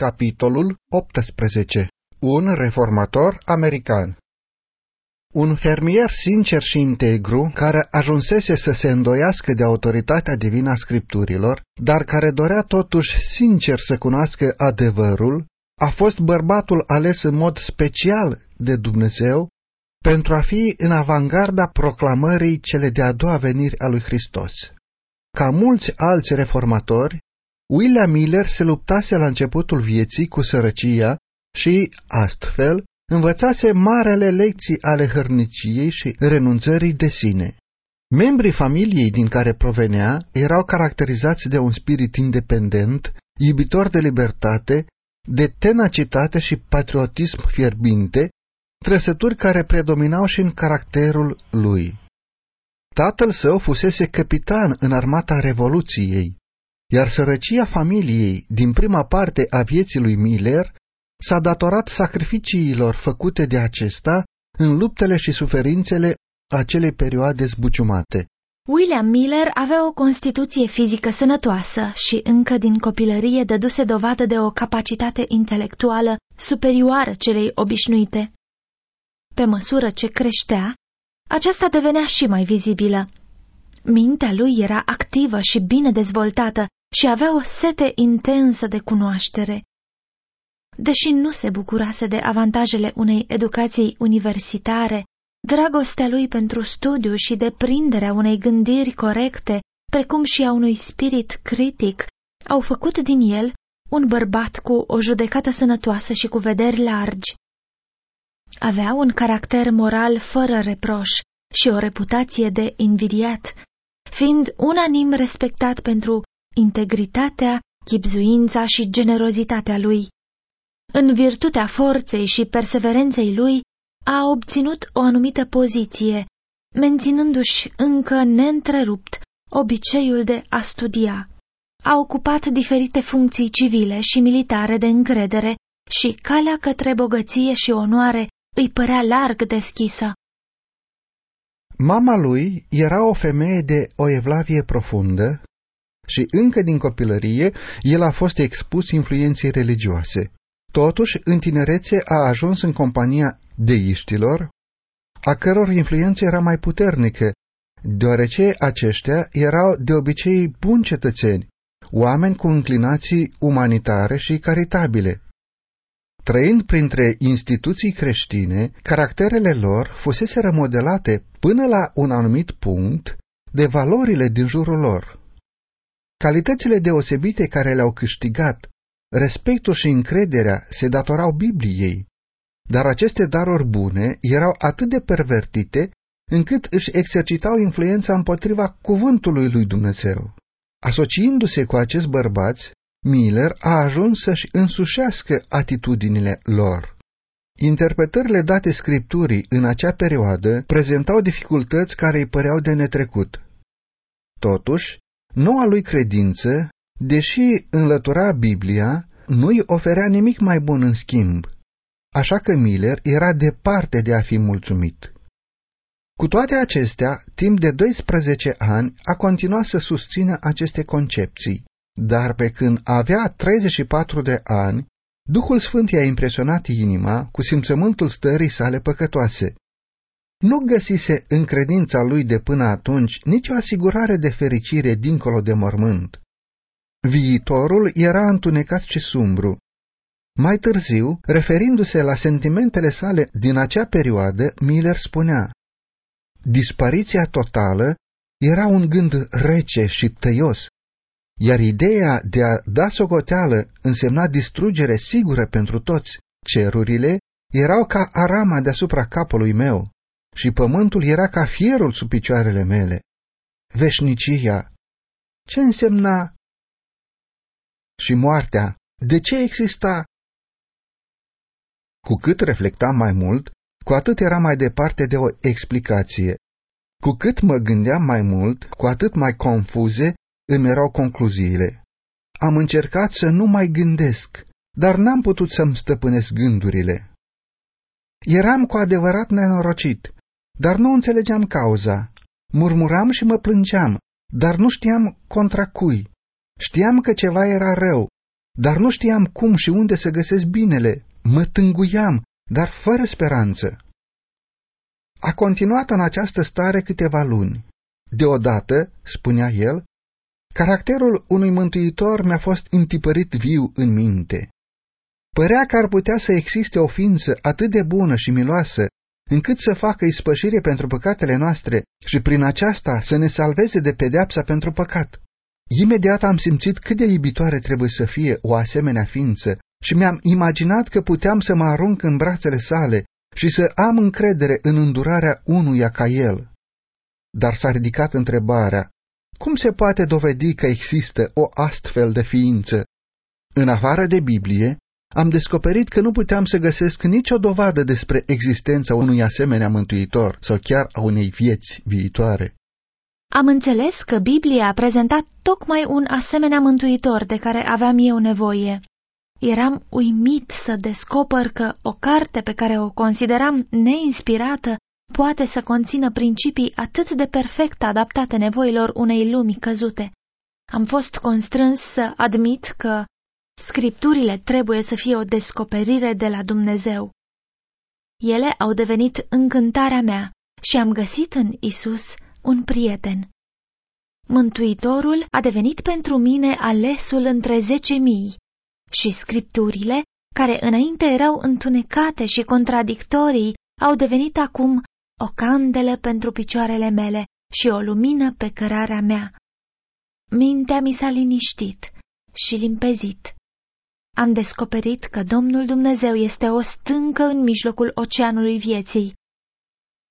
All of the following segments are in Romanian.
Capitolul 18 Un reformator american Un fermier sincer și integru, care ajunsese să se îndoiască de autoritatea divină a scripturilor, dar care dorea totuși sincer să cunoască adevărul, a fost bărbatul ales în mod special de Dumnezeu pentru a fi în avangarda proclamării cele de-a doua veniri a lui Hristos. Ca mulți alți reformatori, William Miller se luptase la începutul vieții cu sărăcia și, astfel, învățase marele lecții ale hărniciei și renunțării de sine. Membrii familiei din care provenea erau caracterizați de un spirit independent, iubitor de libertate, de tenacitate și patriotism fierbinte, trăsături care predominau și în caracterul lui. Tatăl său fusese capitan în armata Revoluției iar sărăcia familiei din prima parte a vieții lui Miller s-a datorat sacrificiilor făcute de acesta în luptele și suferințele acelei perioade zbuciumate. William Miller avea o constituție fizică sănătoasă și încă din copilărie dăduse dovadă de o capacitate intelectuală superioară celei obișnuite. Pe măsură ce creștea, aceasta devenea și mai vizibilă. Mintea lui era activă și bine dezvoltată și avea o sete intensă de cunoaștere. Deși nu se bucurase de avantajele unei educații universitare, dragostea lui pentru studiu și deprinderea unei gândiri corecte, precum și a unui spirit critic, au făcut din el un bărbat cu o judecată sănătoasă și cu vederi largi. Avea un caracter moral fără reproș și o reputație de invidiat, fiind unanim respectat pentru integritatea, chipzuința și generozitatea lui. În virtutea forței și perseverenței lui, a obținut o anumită poziție, menținându-și încă neîntrerupt obiceiul de a studia. A ocupat diferite funcții civile și militare de încredere și calea către bogăție și onoare îi părea larg deschisă. Mama lui era o femeie de o evlavie profundă, și încă din copilărie el a fost expus influenței religioase. Totuși, în tinerețe a ajuns în compania deiștilor, a căror influență era mai puternică, deoarece aceștia erau de obicei buni cetățeni, oameni cu inclinații umanitare și caritabile. Trăind printre instituții creștine, caracterele lor fusese remodelate până la un anumit punct de valorile din jurul lor. Calitățile deosebite care le-au câștigat, respectul și încrederea se datorau Bibliei, dar aceste daruri bune erau atât de pervertite încât își exercitau influența împotriva cuvântului lui Dumnezeu. Asociindu-se cu acești bărbați, Miller a ajuns să-și însușească atitudinile lor. Interpretările date scripturii în acea perioadă prezentau dificultăți care îi păreau de netrecut. Totuși, Noua lui credință, deși înlătura Biblia, nu-i oferea nimic mai bun în schimb, așa că Miller era departe de a fi mulțumit. Cu toate acestea, timp de 12 ani a continuat să susțină aceste concepții, dar pe când avea 34 de ani, Duhul Sfânt i-a impresionat inima cu simțământul stării sale păcătoase nu găsise în credința lui de până atunci nicio asigurare de fericire dincolo de mormânt. Viitorul era întunecat și sumbru. Mai târziu, referindu-se la sentimentele sale din acea perioadă, Miller spunea Dispariția totală era un gând rece și tăios, iar ideea de a da socoteală însemna distrugere sigură pentru toți. Cerurile erau ca arama deasupra capului meu și pământul era ca fierul sub picioarele mele. Veșnicia, ce însemna? Și moartea, de ce exista? Cu cât reflectam mai mult, cu atât era mai departe de o explicație. Cu cât mă gândeam mai mult, cu atât mai confuze îmi erau concluziile. Am încercat să nu mai gândesc, dar n-am putut să-mi stăpânesc gândurile. Eram cu adevărat nenorocit dar nu înțelegeam cauza. Murmuram și mă plângeam, dar nu știam contra cui. Știam că ceva era rău, dar nu știam cum și unde să găsesc binele, mă tânguiam, dar fără speranță. A continuat în această stare câteva luni. Deodată, spunea el, caracterul unui mântuitor mi-a fost întipărit viu în minte. Părea că ar putea să existe o ființă atât de bună și miloasă, încât să facă ispășire pentru păcatele noastre și prin aceasta să ne salveze de pedeapsa pentru păcat. Imediat am simțit cât de iubitoare trebuie să fie o asemenea ființă și mi-am imaginat că puteam să mă arunc în brațele sale și să am încredere în îndurarea unuia ca el. Dar s-a ridicat întrebarea, cum se poate dovedi că există o astfel de ființă? În afară de Biblie, am descoperit că nu puteam să găsesc nicio dovadă despre existența unui asemenea mântuitor sau chiar a unei vieți viitoare. Am înțeles că Biblia a prezentat tocmai un asemenea mântuitor de care aveam eu nevoie. Eram uimit să descoper că o carte pe care o consideram neinspirată poate să conțină principii atât de perfect adaptate nevoilor unei lumi căzute. Am fost constrâns să admit că scripturile trebuie să fie o descoperire de la Dumnezeu. Ele au devenit încântarea mea și am găsit în Isus un prieten. Mântuitorul a devenit pentru mine alesul între zece mii și scripturile, care înainte erau întunecate și contradictorii, au devenit acum o candelă pentru picioarele mele și o lumină pe cărarea mea. Mintea mi s-a liniștit și limpezit. Am descoperit că Domnul Dumnezeu este o stâncă în mijlocul oceanului vieții.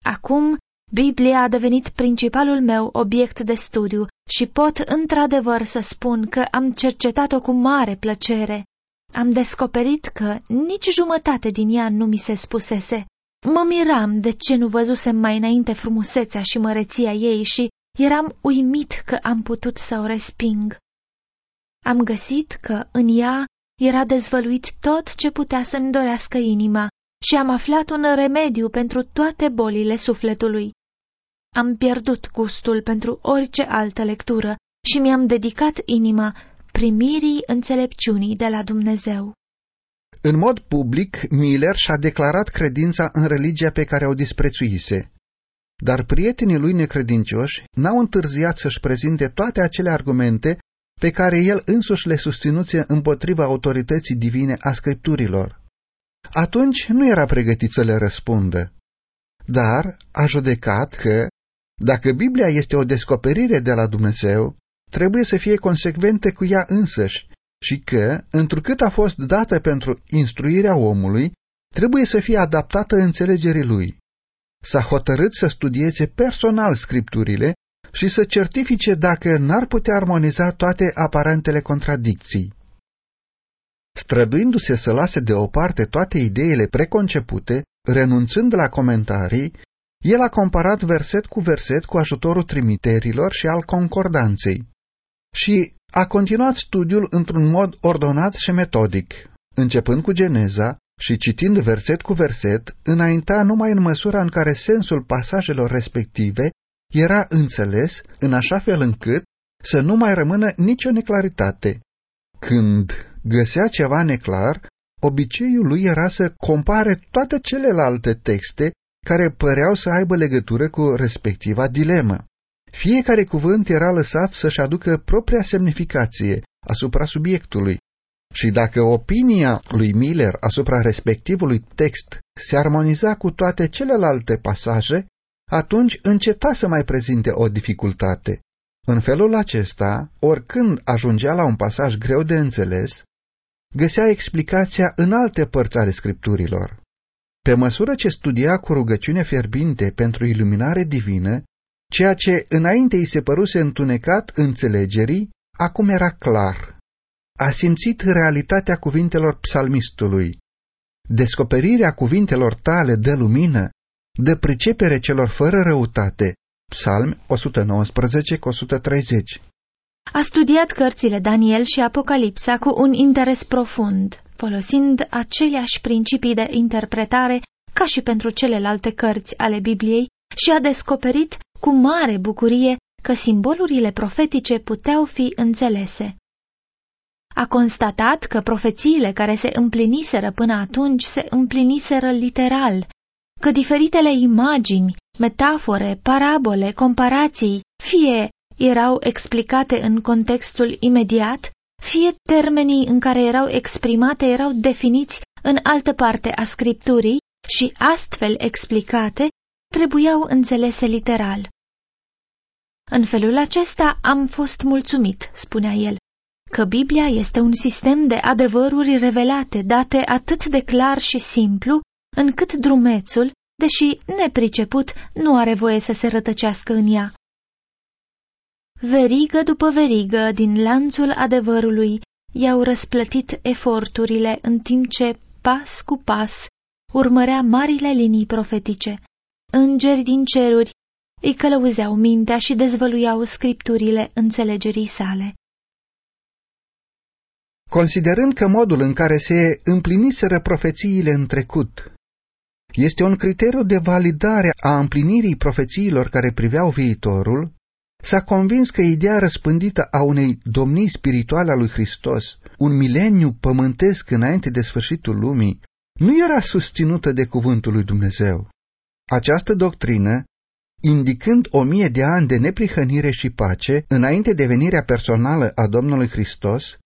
Acum Biblia a devenit principalul meu obiect de studiu și pot într-adevăr să spun că am cercetat-o cu mare plăcere. Am descoperit că nici jumătate din ea nu mi se spusese. Mă miram de ce nu văzusem mai înainte frumusețea și măreția ei și eram uimit că am putut să o resping. Am găsit că în ea era dezvăluit tot ce putea să-mi dorească inima și am aflat un remediu pentru toate bolile sufletului. Am pierdut gustul pentru orice altă lectură și mi-am dedicat inima primirii înțelepciunii de la Dumnezeu. În mod public, Miller și-a declarat credința în religia pe care o disprețuise. Dar prietenii lui necredincioși n-au întârziat să-și prezinte toate acele argumente pe care el însuși le susținuse împotriva autorității divine a scripturilor. Atunci nu era pregătit să le răspundă, dar a judecat că, dacă Biblia este o descoperire de la Dumnezeu, trebuie să fie consecventă cu ea însăși și că, întrucât a fost dată pentru instruirea omului, trebuie să fie adaptată înțelegerii lui. S-a hotărât să studieze personal scripturile și să certifice dacă n-ar putea armoniza toate aparentele contradicții. Străduindu-se să lase deoparte toate ideile preconcepute, renunțând la comentarii, el a comparat verset cu verset cu ajutorul trimiterilor și al concordanței și a continuat studiul într-un mod ordonat și metodic, începând cu Geneza și citind verset cu verset, înainta numai în măsura în care sensul pasajelor respective era înțeles în așa fel încât să nu mai rămână nicio neclaritate. Când găsea ceva neclar, obiceiul lui era să compare toate celelalte texte care păreau să aibă legătură cu respectiva dilemă. Fiecare cuvânt era lăsat să-și aducă propria semnificație asupra subiectului. Și dacă opinia lui Miller asupra respectivului text se armoniza cu toate celelalte pasaje, atunci înceta să mai prezinte o dificultate. În felul acesta, oricând ajungea la un pasaj greu de înțeles, găsea explicația în alte părți ale scripturilor. Pe măsură ce studia cu rugăciune fierbinte pentru iluminare divină, ceea ce înainte îi se păruse întunecat înțelegerii, acum era clar. A simțit realitatea cuvintelor psalmistului. Descoperirea cuvintelor tale de lumină, de pricepere celor fără răutate. Psalm 119 130 A studiat cărțile Daniel și Apocalipsa cu un interes profund, folosind aceleași principii de interpretare ca și pentru celelalte cărți ale Bibliei și a descoperit cu mare bucurie că simbolurile profetice puteau fi înțelese. A constatat că profețiile care se împliniseră până atunci se împliniseră literal, că diferitele imagini, metafore, parabole, comparații, fie erau explicate în contextul imediat, fie termenii în care erau exprimate erau definiți în altă parte a scripturii și astfel explicate trebuiau înțelese literal. În felul acesta am fost mulțumit, spunea el, că Biblia este un sistem de adevăruri revelate, date atât de clar și simplu, încât drumețul, deși nepriceput, nu are voie să se rătăcească în ea. Verigă după verigă din lanțul adevărului i-au răsplătit eforturile în timp ce, pas cu pas, urmărea marile linii profetice. Îngeri din ceruri îi călăuzeau mintea și dezvăluiau scripturile înțelegerii sale. Considerând că modul în care se împliniseră profețiile în trecut este un criteriu de validare a împlinirii profețiilor care priveau viitorul, s-a convins că ideea răspândită a unei domnii spirituale a lui Hristos, un mileniu pământesc înainte de sfârșitul lumii, nu era susținută de cuvântul lui Dumnezeu. Această doctrină, indicând o mie de ani de neprihănire și pace înainte de venirea personală a Domnului Hristos,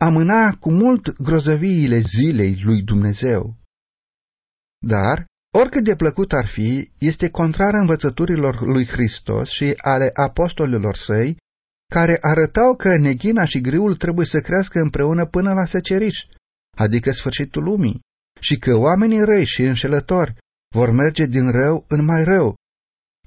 amâna cu mult grozăviile zilei lui Dumnezeu. Dar, oricât de plăcut ar fi, este contrar învățăturilor lui Hristos și ale apostolilor săi, care arătau că neghina și griul trebuie să crească împreună până la seceriș, adică sfârșitul lumii, și că oamenii răi și înșelători vor merge din rău în mai rău,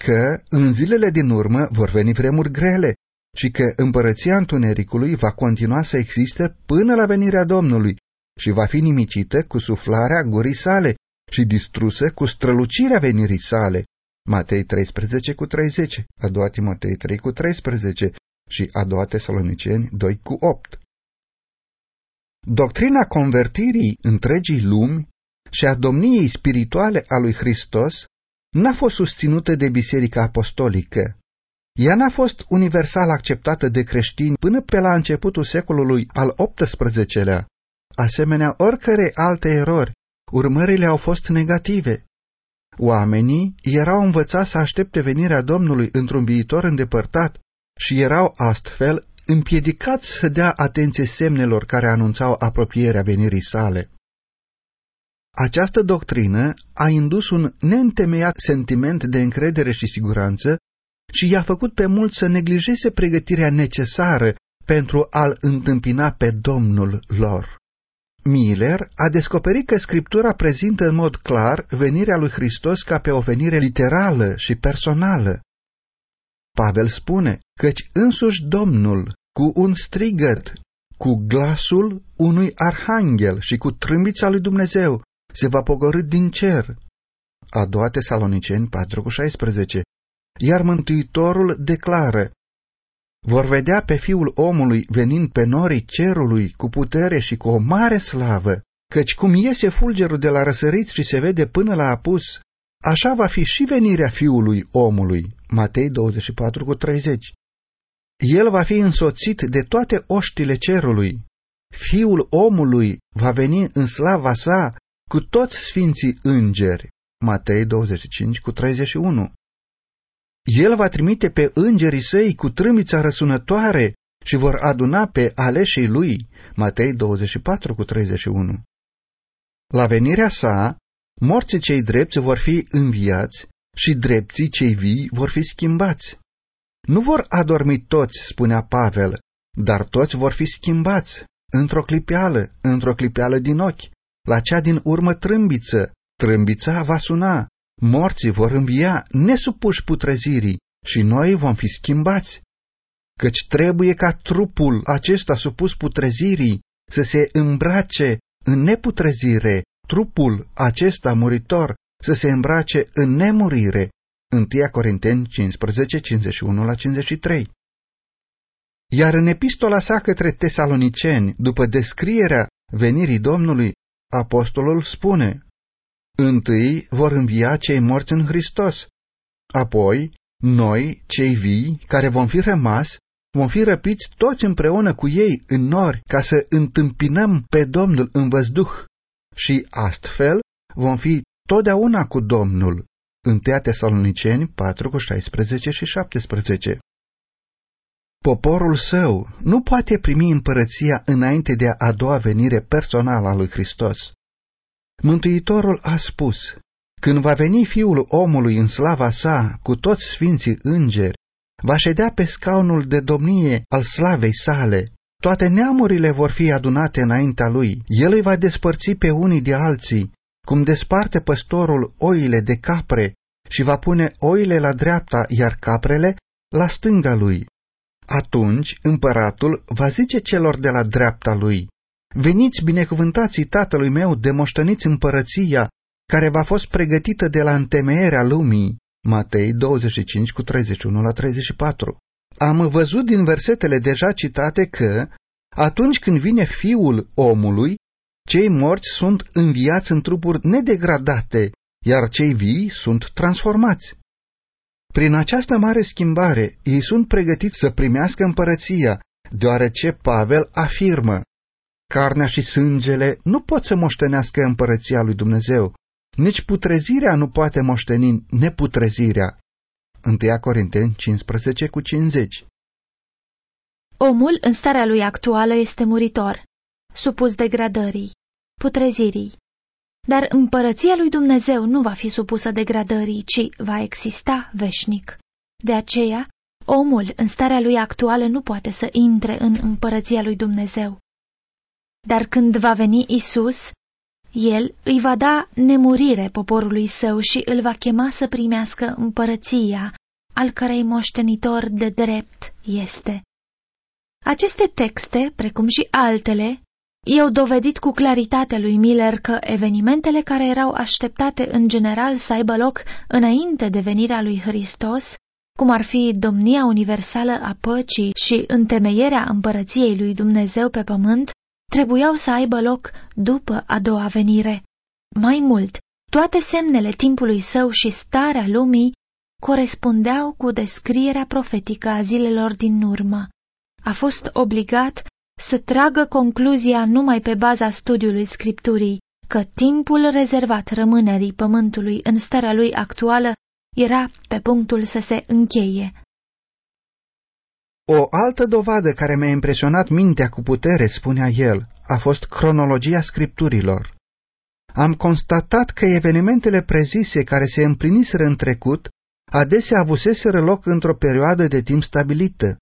că în zilele din urmă vor veni vremuri grele și că împărăția întunericului va continua să existe până la venirea Domnului și va fi nimicită cu suflarea gurii sale și distrusă cu strălucirea venirii sale. Matei 13 cu 30, a doua Timotei 3 cu 13 și a doua Tesaloniceni 2 cu 8. Doctrina convertirii întregii lumi și a domniei spirituale a lui Hristos n-a fost susținută de Biserica Apostolică. Ea n-a fost universal acceptată de creștini până pe la începutul secolului al XVIII-lea. Asemenea, oricărei alte erori, urmările au fost negative. Oamenii erau învățați să aștepte venirea Domnului într-un viitor îndepărtat și erau astfel împiedicați să dea atenție semnelor care anunțau apropierea venirii sale. Această doctrină a indus un neîntemeiat sentiment de încredere și siguranță și i-a făcut pe mulți să neglijeze pregătirea necesară pentru a-L întâmpina pe Domnul lor. Miller a descoperit că Scriptura prezintă în mod clar venirea lui Hristos ca pe o venire literală și personală. Pavel spune, căci însuși Domnul, cu un strigăt, cu glasul unui arhanghel și cu trâmbița lui Dumnezeu, se va pogorâ din cer. A doua Tesaloniceni 4,16 Iar Mântuitorul declară, vor vedea pe Fiul omului venind pe norii cerului cu putere și cu o mare slavă, căci cum iese fulgerul de la răsărit și se vede până la apus, așa va fi și venirea Fiului omului. Matei 24 cu 30. El va fi însoțit de toate oștile cerului. Fiul omului va veni în slava sa cu toți sfinții îngeri. Matei 25 cu 31. El va trimite pe îngerii săi cu trâmbița răsunătoare și vor aduna pe aleșii lui. Matei 24 cu 31. La venirea sa, morții cei drepți vor fi înviați și drepții cei vii vor fi schimbați. Nu vor adormi toți, spunea Pavel, dar toți vor fi schimbați, într-o clipeală, într-o clipeală din ochi, la cea din urmă trâmbiță, trâmbița va suna, morții vor învia nesupuși putrezirii și noi vom fi schimbați. Căci trebuie ca trupul acesta supus putrezirii să se îmbrace în neputrezire, trupul acesta muritor să se îmbrace în nemurire. 1 Corinteni 15, 51 la 53 Iar în epistola sa către tesaloniceni, după descrierea venirii Domnului, apostolul spune, Întâi vor învia cei morți în Hristos, apoi noi, cei vii, care vom fi rămas, vom fi răpiți toți împreună cu ei în nori ca să întâmpinăm pe Domnul în văzduh și astfel vom fi totdeauna cu Domnul. 1 Tesaloniceni 4 cu 16 și 17 Poporul său nu poate primi împărăția înainte de a doua venire personală a lui Hristos. Mântuitorul a spus, când va veni Fiul omului în slava sa cu toți sfinții îngeri, va ședea pe scaunul de domnie al slavei sale, toate neamurile vor fi adunate înaintea lui, el îi va despărți pe unii de alții, cum desparte păstorul oile de capre și va pune oile la dreapta, iar caprele la stânga lui. Atunci împăratul va zice celor de la dreapta lui, Veniți binecuvântații tatălui meu de moștăniți împărăția, care v-a fost pregătită de la întemeierea lumii. Matei 25 cu 31 la 34. Am văzut din versetele deja citate că, atunci când vine fiul omului, cei morți sunt înviați în trupuri nedegradate, iar cei vii sunt transformați. Prin această mare schimbare, ei sunt pregătiți să primească împărăția, deoarece Pavel afirmă, carnea și sângele nu pot să moștenească împărăția lui Dumnezeu, nici putrezirea nu poate moșteni neputrezirea. 1 Corinteni 15 cu 50 Omul în starea lui actuală este muritor, supus degradării, putrezirii. Dar împărăția lui Dumnezeu nu va fi supusă degradării, ci va exista veșnic. De aceea, omul în starea lui actuală nu poate să intre în împărăția lui Dumnezeu. Dar când va veni Isus, el îi va da nemurire poporului său și îl va chema să primească împărăția, al cărei moștenitor de drept este. Aceste texte, precum și altele, i-au dovedit cu claritate lui Miller că evenimentele care erau așteptate în general să aibă loc înainte de venirea lui Hristos, cum ar fi domnia universală a păcii și întemeierea împărăției lui Dumnezeu pe pământ, trebuiau să aibă loc după a doua venire. Mai mult, toate semnele timpului său și starea lumii corespundeau cu descrierea profetică a zilelor din urmă. A fost obligat să tragă concluzia numai pe baza studiului Scripturii că timpul rezervat rămânerii pământului în starea lui actuală era pe punctul să se încheie. O altă dovadă care mi-a impresionat mintea cu putere, spunea el, a fost cronologia scripturilor. Am constatat că evenimentele prezise care se împliniseră în trecut adesea avuseseră loc într-o perioadă de timp stabilită.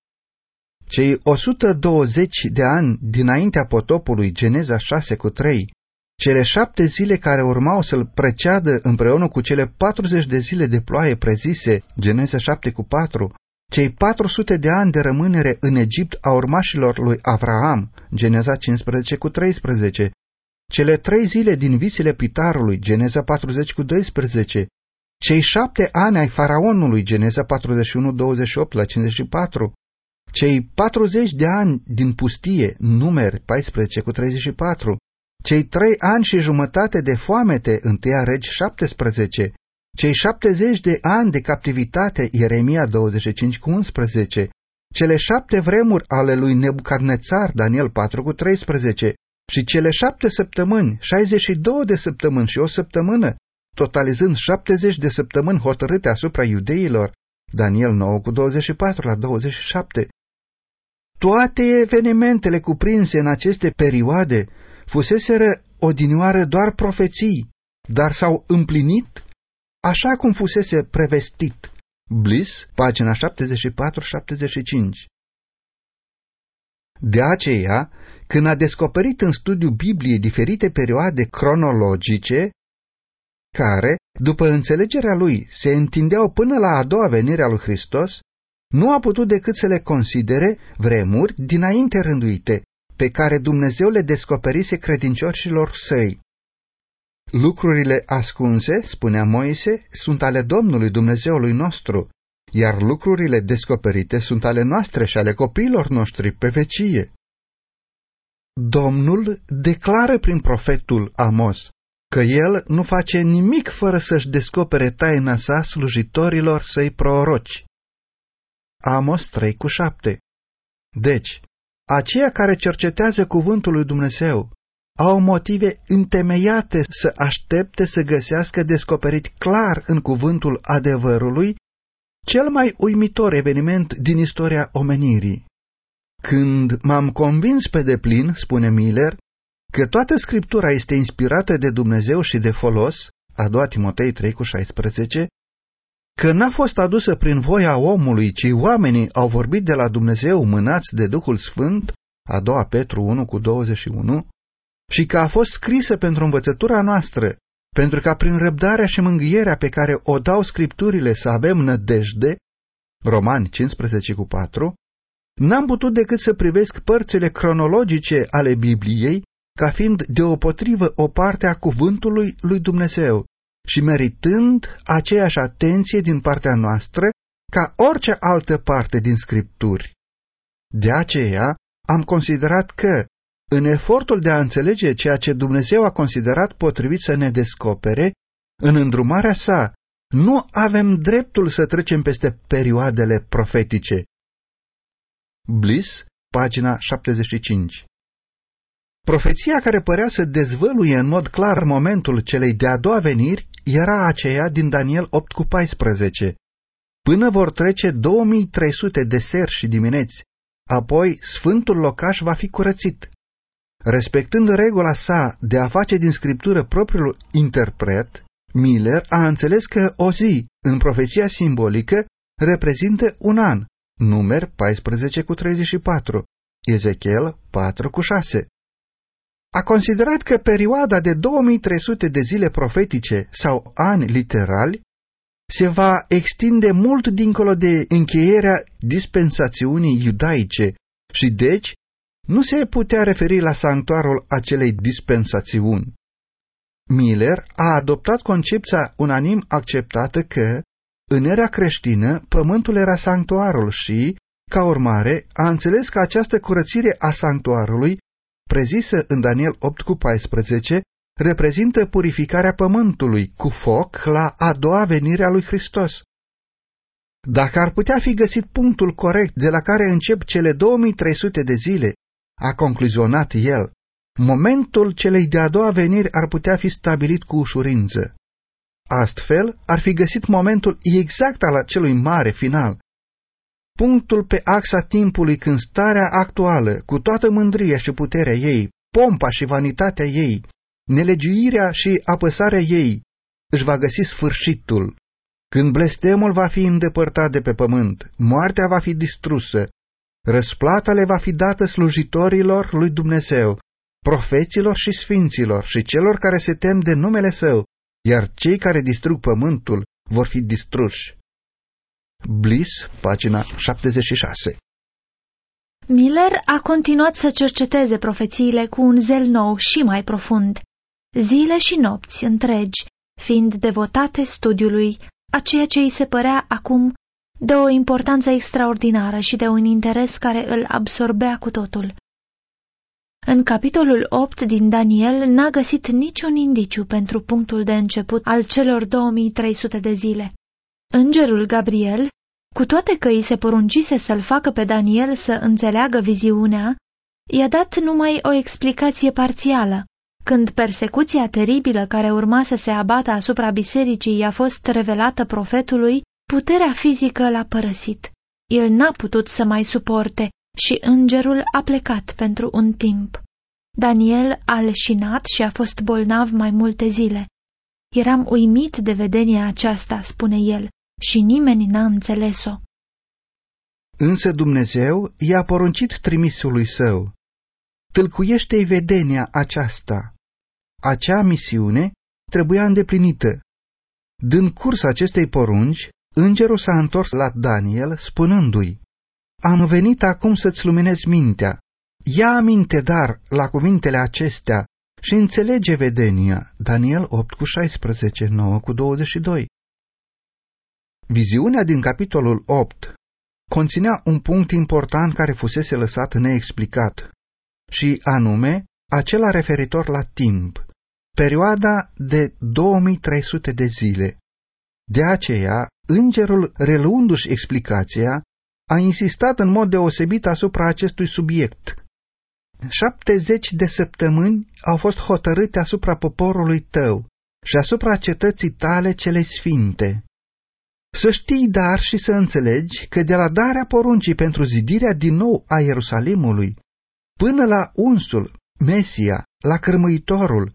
Cei 120 de ani dinaintea potopului, Geneza 6 cu 3, cele șapte zile care urmau să-l preceadă împreună cu cele 40 de zile de ploaie prezise, Geneza 7 cu 4, cei 400 de ani de rămânere în Egipt a urmașilor lui Avraam, Geneza 15 cu 13, cele trei zile din visele pitarului, Geneza 40 cu 12, cei șapte ani ai faraonului, Geneza 41, 28 la 54, cei 40 de ani din pustie, numeri 14 cu 34, cei trei ani și jumătate de foamete, întâia regi 17, cei 70 de ani de captivitate, Ieremia 25 cu 11, cele șapte vremuri ale lui Nebucadnețar, Daniel 4 cu 13, și cele șapte săptămâni, 62 de săptămâni și o săptămână, totalizând 70 de săptămâni hotărâte asupra iudeilor, Daniel 9 cu 24 la 27. Toate evenimentele cuprinse în aceste perioade fuseseră odinioară doar profeții, dar s-au împlinit așa cum fusese prevestit. Bliss, pagina 74-75 De aceea, când a descoperit în studiu Bibliei diferite perioade cronologice, care, după înțelegerea lui, se întindeau până la a doua venire a lui Hristos, nu a putut decât să le considere vremuri dinainte rânduite, pe care Dumnezeu le descoperise credincioșilor săi. Lucrurile ascunse, spunea Moise, sunt ale Domnului Dumnezeului nostru, iar lucrurile descoperite sunt ale noastre și ale copiilor noștri pe vecie. Domnul declară prin profetul Amos că el nu face nimic fără să-și descopere taina sa slujitorilor săi proroci. Amos 3 cu 7 Deci, aceia care cercetează cuvântul lui Dumnezeu au motive întemeiate să aștepte să găsească descoperit clar în cuvântul adevărului cel mai uimitor eveniment din istoria omenirii. Când m-am convins pe deplin, spune Miller, că toată Scriptura este inspirată de Dumnezeu și de folos, a doua Timotei 3 cu 16, că n-a fost adusă prin voia omului, ci oamenii au vorbit de la Dumnezeu mânați de Duhul Sfânt, a doua Petru 1 cu 21, și că a fost scrisă pentru învățătura noastră, pentru ca prin răbdarea și mângâierea pe care o dau scripturile să avem nădejde, Romani 15 cu 4, n-am putut decât să privesc părțile cronologice ale Bibliei ca fiind deopotrivă o parte a cuvântului lui Dumnezeu și meritând aceeași atenție din partea noastră ca orice altă parte din Scripturi. De aceea am considerat că, în efortul de a înțelege ceea ce Dumnezeu a considerat potrivit să ne descopere, în îndrumarea sa, nu avem dreptul să trecem peste perioadele profetice. Bliss, pagina 75 Profeția care părea să dezvăluie în mod clar momentul celei de-a doua veniri era aceea din Daniel 8 cu 14. Până vor trece 2300 de serși și dimineți, apoi sfântul locaș va fi curățit. Respectând regula sa de a face din scriptură propriul interpret, Miller a înțeles că o zi, în profeția simbolică, reprezintă un an, numer 14 cu 34, Ezechiel 4 cu 6. A considerat că perioada de 2300 de zile profetice sau ani literali se va extinde mult dincolo de încheierea dispensațiunii iudaice și deci nu se putea referi la sanctuarul acelei dispensațiuni. Miller a adoptat concepția unanim acceptată că, în era creștină, pământul era sanctuarul și, ca urmare, a înțeles că această curățire a sanctuarului, prezisă în Daniel 8 cu 14, reprezintă purificarea pământului cu foc la a doua venire a lui Hristos. Dacă ar putea fi găsit punctul corect de la care încep cele 2300 de zile, a concluzionat el, momentul celei de-a doua veniri ar putea fi stabilit cu ușurință. Astfel, ar fi găsit momentul exact al acelui mare final. Punctul pe axa timpului când starea actuală, cu toată mândria și puterea ei, pompa și vanitatea ei, nelegiuirea și apăsarea ei, își va găsi sfârșitul. Când blestemul va fi îndepărtat de pe pământ, moartea va fi distrusă, răsplata le va fi dată slujitorilor lui Dumnezeu, profeților și sfinților și celor care se tem de numele său, iar cei care distrug pământul vor fi distruși. Bliss, pagina 76 Miller a continuat să cerceteze profețiile cu un zel nou și mai profund, zile și nopți întregi, fiind devotate studiului a ceea ce îi se părea acum de o importanță extraordinară și de un interes care îl absorbea cu totul. În capitolul 8 din Daniel n-a găsit niciun indiciu pentru punctul de început al celor 2300 de zile. Îngerul Gabriel, cu toate că îi se poruncise să-l facă pe Daniel să înțeleagă viziunea, i-a dat numai o explicație parțială. Când persecuția teribilă care urma să se abată asupra bisericii i-a fost revelată profetului, puterea fizică l-a părăsit. El n-a putut să mai suporte și îngerul a plecat pentru un timp. Daniel a leșinat și a fost bolnav mai multe zile. Eram uimit de vedenia aceasta, spune el, și nimeni n-a înțeles-o. Însă Dumnezeu i-a poruncit trimisului său. Tâlcuiește-i vedenia aceasta. Acea misiune trebuia îndeplinită. Dând curs acestei porunci, îngerul s-a întors la Daniel, spunându-i, Am venit acum să-ți luminezi mintea. Ia aminte, dar, la cuvintele acestea și înțelege vedenia. Daniel 8 cu 16, 9 cu 22. Viziunea din capitolul 8 conținea un punct important care fusese lăsat neexplicat, și anume acela referitor la timp, perioada de 2300 de zile. De aceea, îngerul, reluându-și explicația, a insistat în mod deosebit asupra acestui subiect. 70 de săptămâni au fost hotărâte asupra poporului tău și asupra cetății tale cele sfinte. Să știi, dar, și să înțelegi că de la darea poruncii pentru zidirea din nou a Ierusalimului până la unsul, Mesia, la cărmâitorul,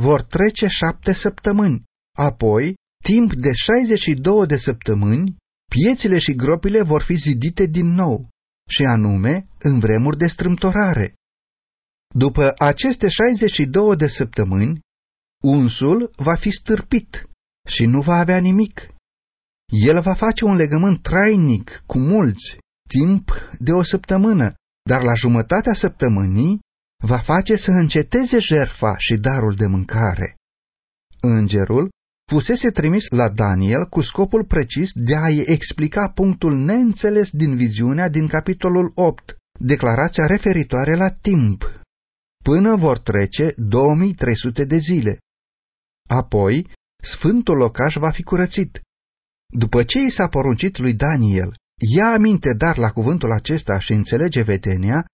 vor trece șapte săptămâni. Apoi, timp de 62 de săptămâni, piețile și gropile vor fi zidite din nou, și anume în vremuri de strâmtorare. După aceste 62 de săptămâni, unsul va fi stârpit și nu va avea nimic. El va face un legământ trainic cu mulți, timp de o săptămână, dar la jumătatea săptămânii va face să înceteze jerfa și darul de mâncare. Îngerul fusese trimis la Daniel cu scopul precis de a-i explica punctul neînțeles din viziunea din capitolul 8, declarația referitoare la timp, până vor trece 2300 de zile. Apoi, sfântul locaș va fi curățit. După ce i s-a poruncit lui Daniel, ia aminte dar la cuvântul acesta și înțelege vedenia,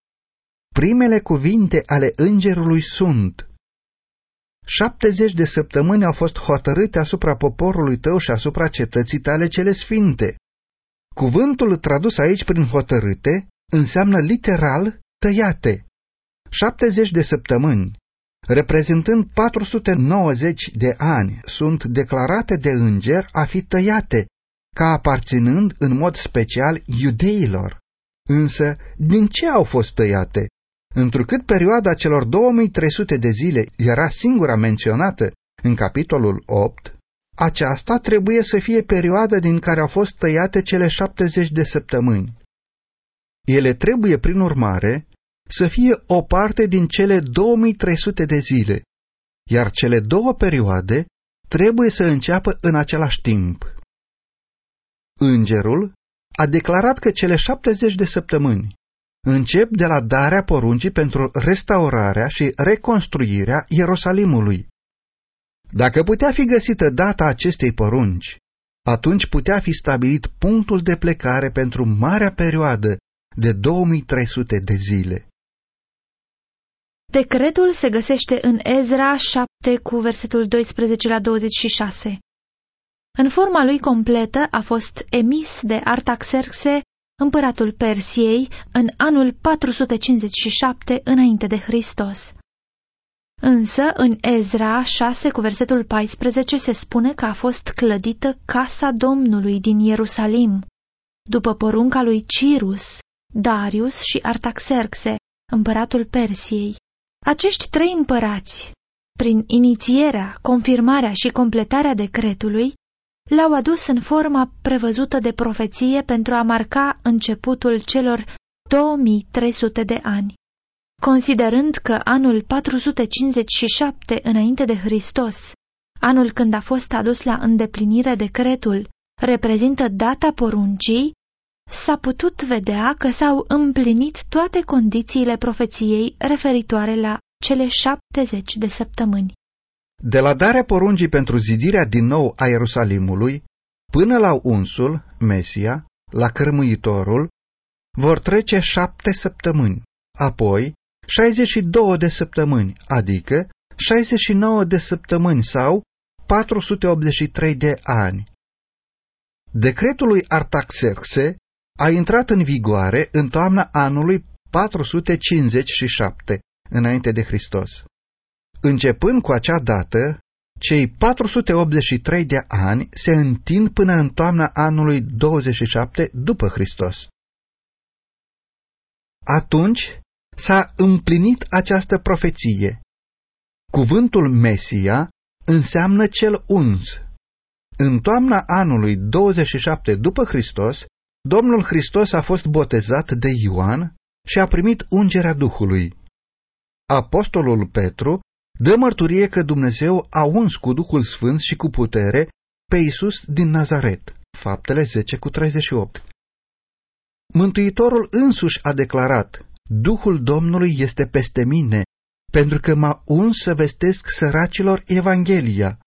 primele cuvinte ale îngerului sunt 70 de săptămâni au fost hotărâte asupra poporului tău și asupra cetății tale cele sfinte. Cuvântul tradus aici prin hotărâte înseamnă literal tăiate. 70 de săptămâni, reprezentând 490 de ani, sunt declarate de înger a fi tăiate, ca aparținând în mod special iudeilor. Însă, din ce au fost tăiate? Întrucât perioada celor 2300 de zile era singura menționată în capitolul 8, aceasta trebuie să fie perioada din care au fost tăiate cele 70 de săptămâni. Ele trebuie, prin urmare, să fie o parte din cele 2300 de zile, iar cele două perioade trebuie să înceapă în același timp. Îngerul a declarat că cele 70 de săptămâni încep de la darea poruncii pentru restaurarea și reconstruirea Ierusalimului. Dacă putea fi găsită data acestei porunci, atunci putea fi stabilit punctul de plecare pentru marea perioadă de 2300 de zile. Decretul se găsește în Ezra 7 cu versetul 12 la 26. În forma lui completă a fost emis de Artaxerxe, împăratul Persiei, în anul 457 înainte de Hristos. Însă, în Ezra 6 cu versetul 14 se spune că a fost clădită casa Domnului din Ierusalim, după porunca lui Cirus, Darius și Artaxerxe, împăratul Persiei. Acești trei împărați, prin inițierea, confirmarea și completarea decretului, l-au adus în forma prevăzută de profeție pentru a marca începutul celor 2300 de ani. Considerând că anul 457 înainte de Hristos, anul când a fost adus la îndeplinire decretul, reprezintă data poruncii, s-a putut vedea că s-au împlinit toate condițiile profeției referitoare la cele 70 de săptămâni. De la darea poruncii pentru zidirea din nou a Ierusalimului, până la unsul, Mesia, la cărmuitorul, vor trece șapte săptămâni, apoi 62 de săptămâni, adică 69 de săptămâni sau 483 de ani. Decretul lui Artaxerxe a intrat în vigoare în toamna anului 457 înainte de Hristos. Începând cu acea dată, cei 483 de ani se întind până în toamna anului 27 după Hristos. Atunci s-a împlinit această profeție. Cuvântul Mesia înseamnă cel uns. În toamna anului 27 după Hristos, Domnul Hristos a fost botezat de Ioan și a primit ungerea Duhului. Apostolul Petru dă mărturie că Dumnezeu a uns cu Duhul Sfânt și cu putere pe Isus din Nazaret. Faptele 10 cu 38. Mântuitorul însuși a declarat, Duhul Domnului este peste mine, pentru că m-a uns să vestesc săracilor Evanghelia.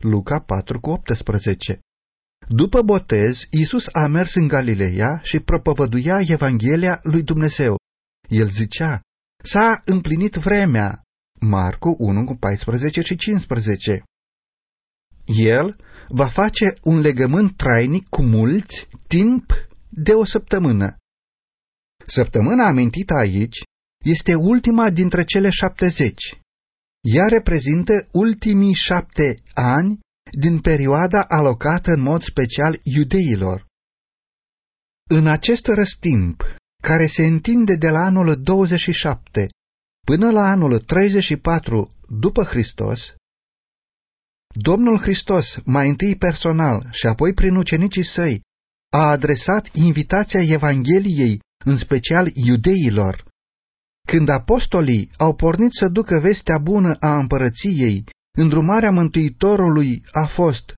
Luca 4 cu 18. După botez, Iisus a mers în Galileea și propovăduia Evanghelia lui Dumnezeu. El zicea, s-a împlinit vremea. Marcu 1 cu 14 și 15. El va face un legământ trainic cu mulți timp de o săptămână. Săptămâna amintită aici este ultima dintre cele șaptezeci. Ea reprezintă ultimii șapte ani din perioada alocată în mod special iudeilor. În acest răstimp, care se întinde de la anul 27 până la anul 34 după Hristos, Domnul Hristos, mai întâi personal și apoi prin ucenicii săi, a adresat invitația Evangheliei, în special iudeilor. Când apostolii au pornit să ducă vestea bună a împărăției, îndrumarea Mântuitorului a fost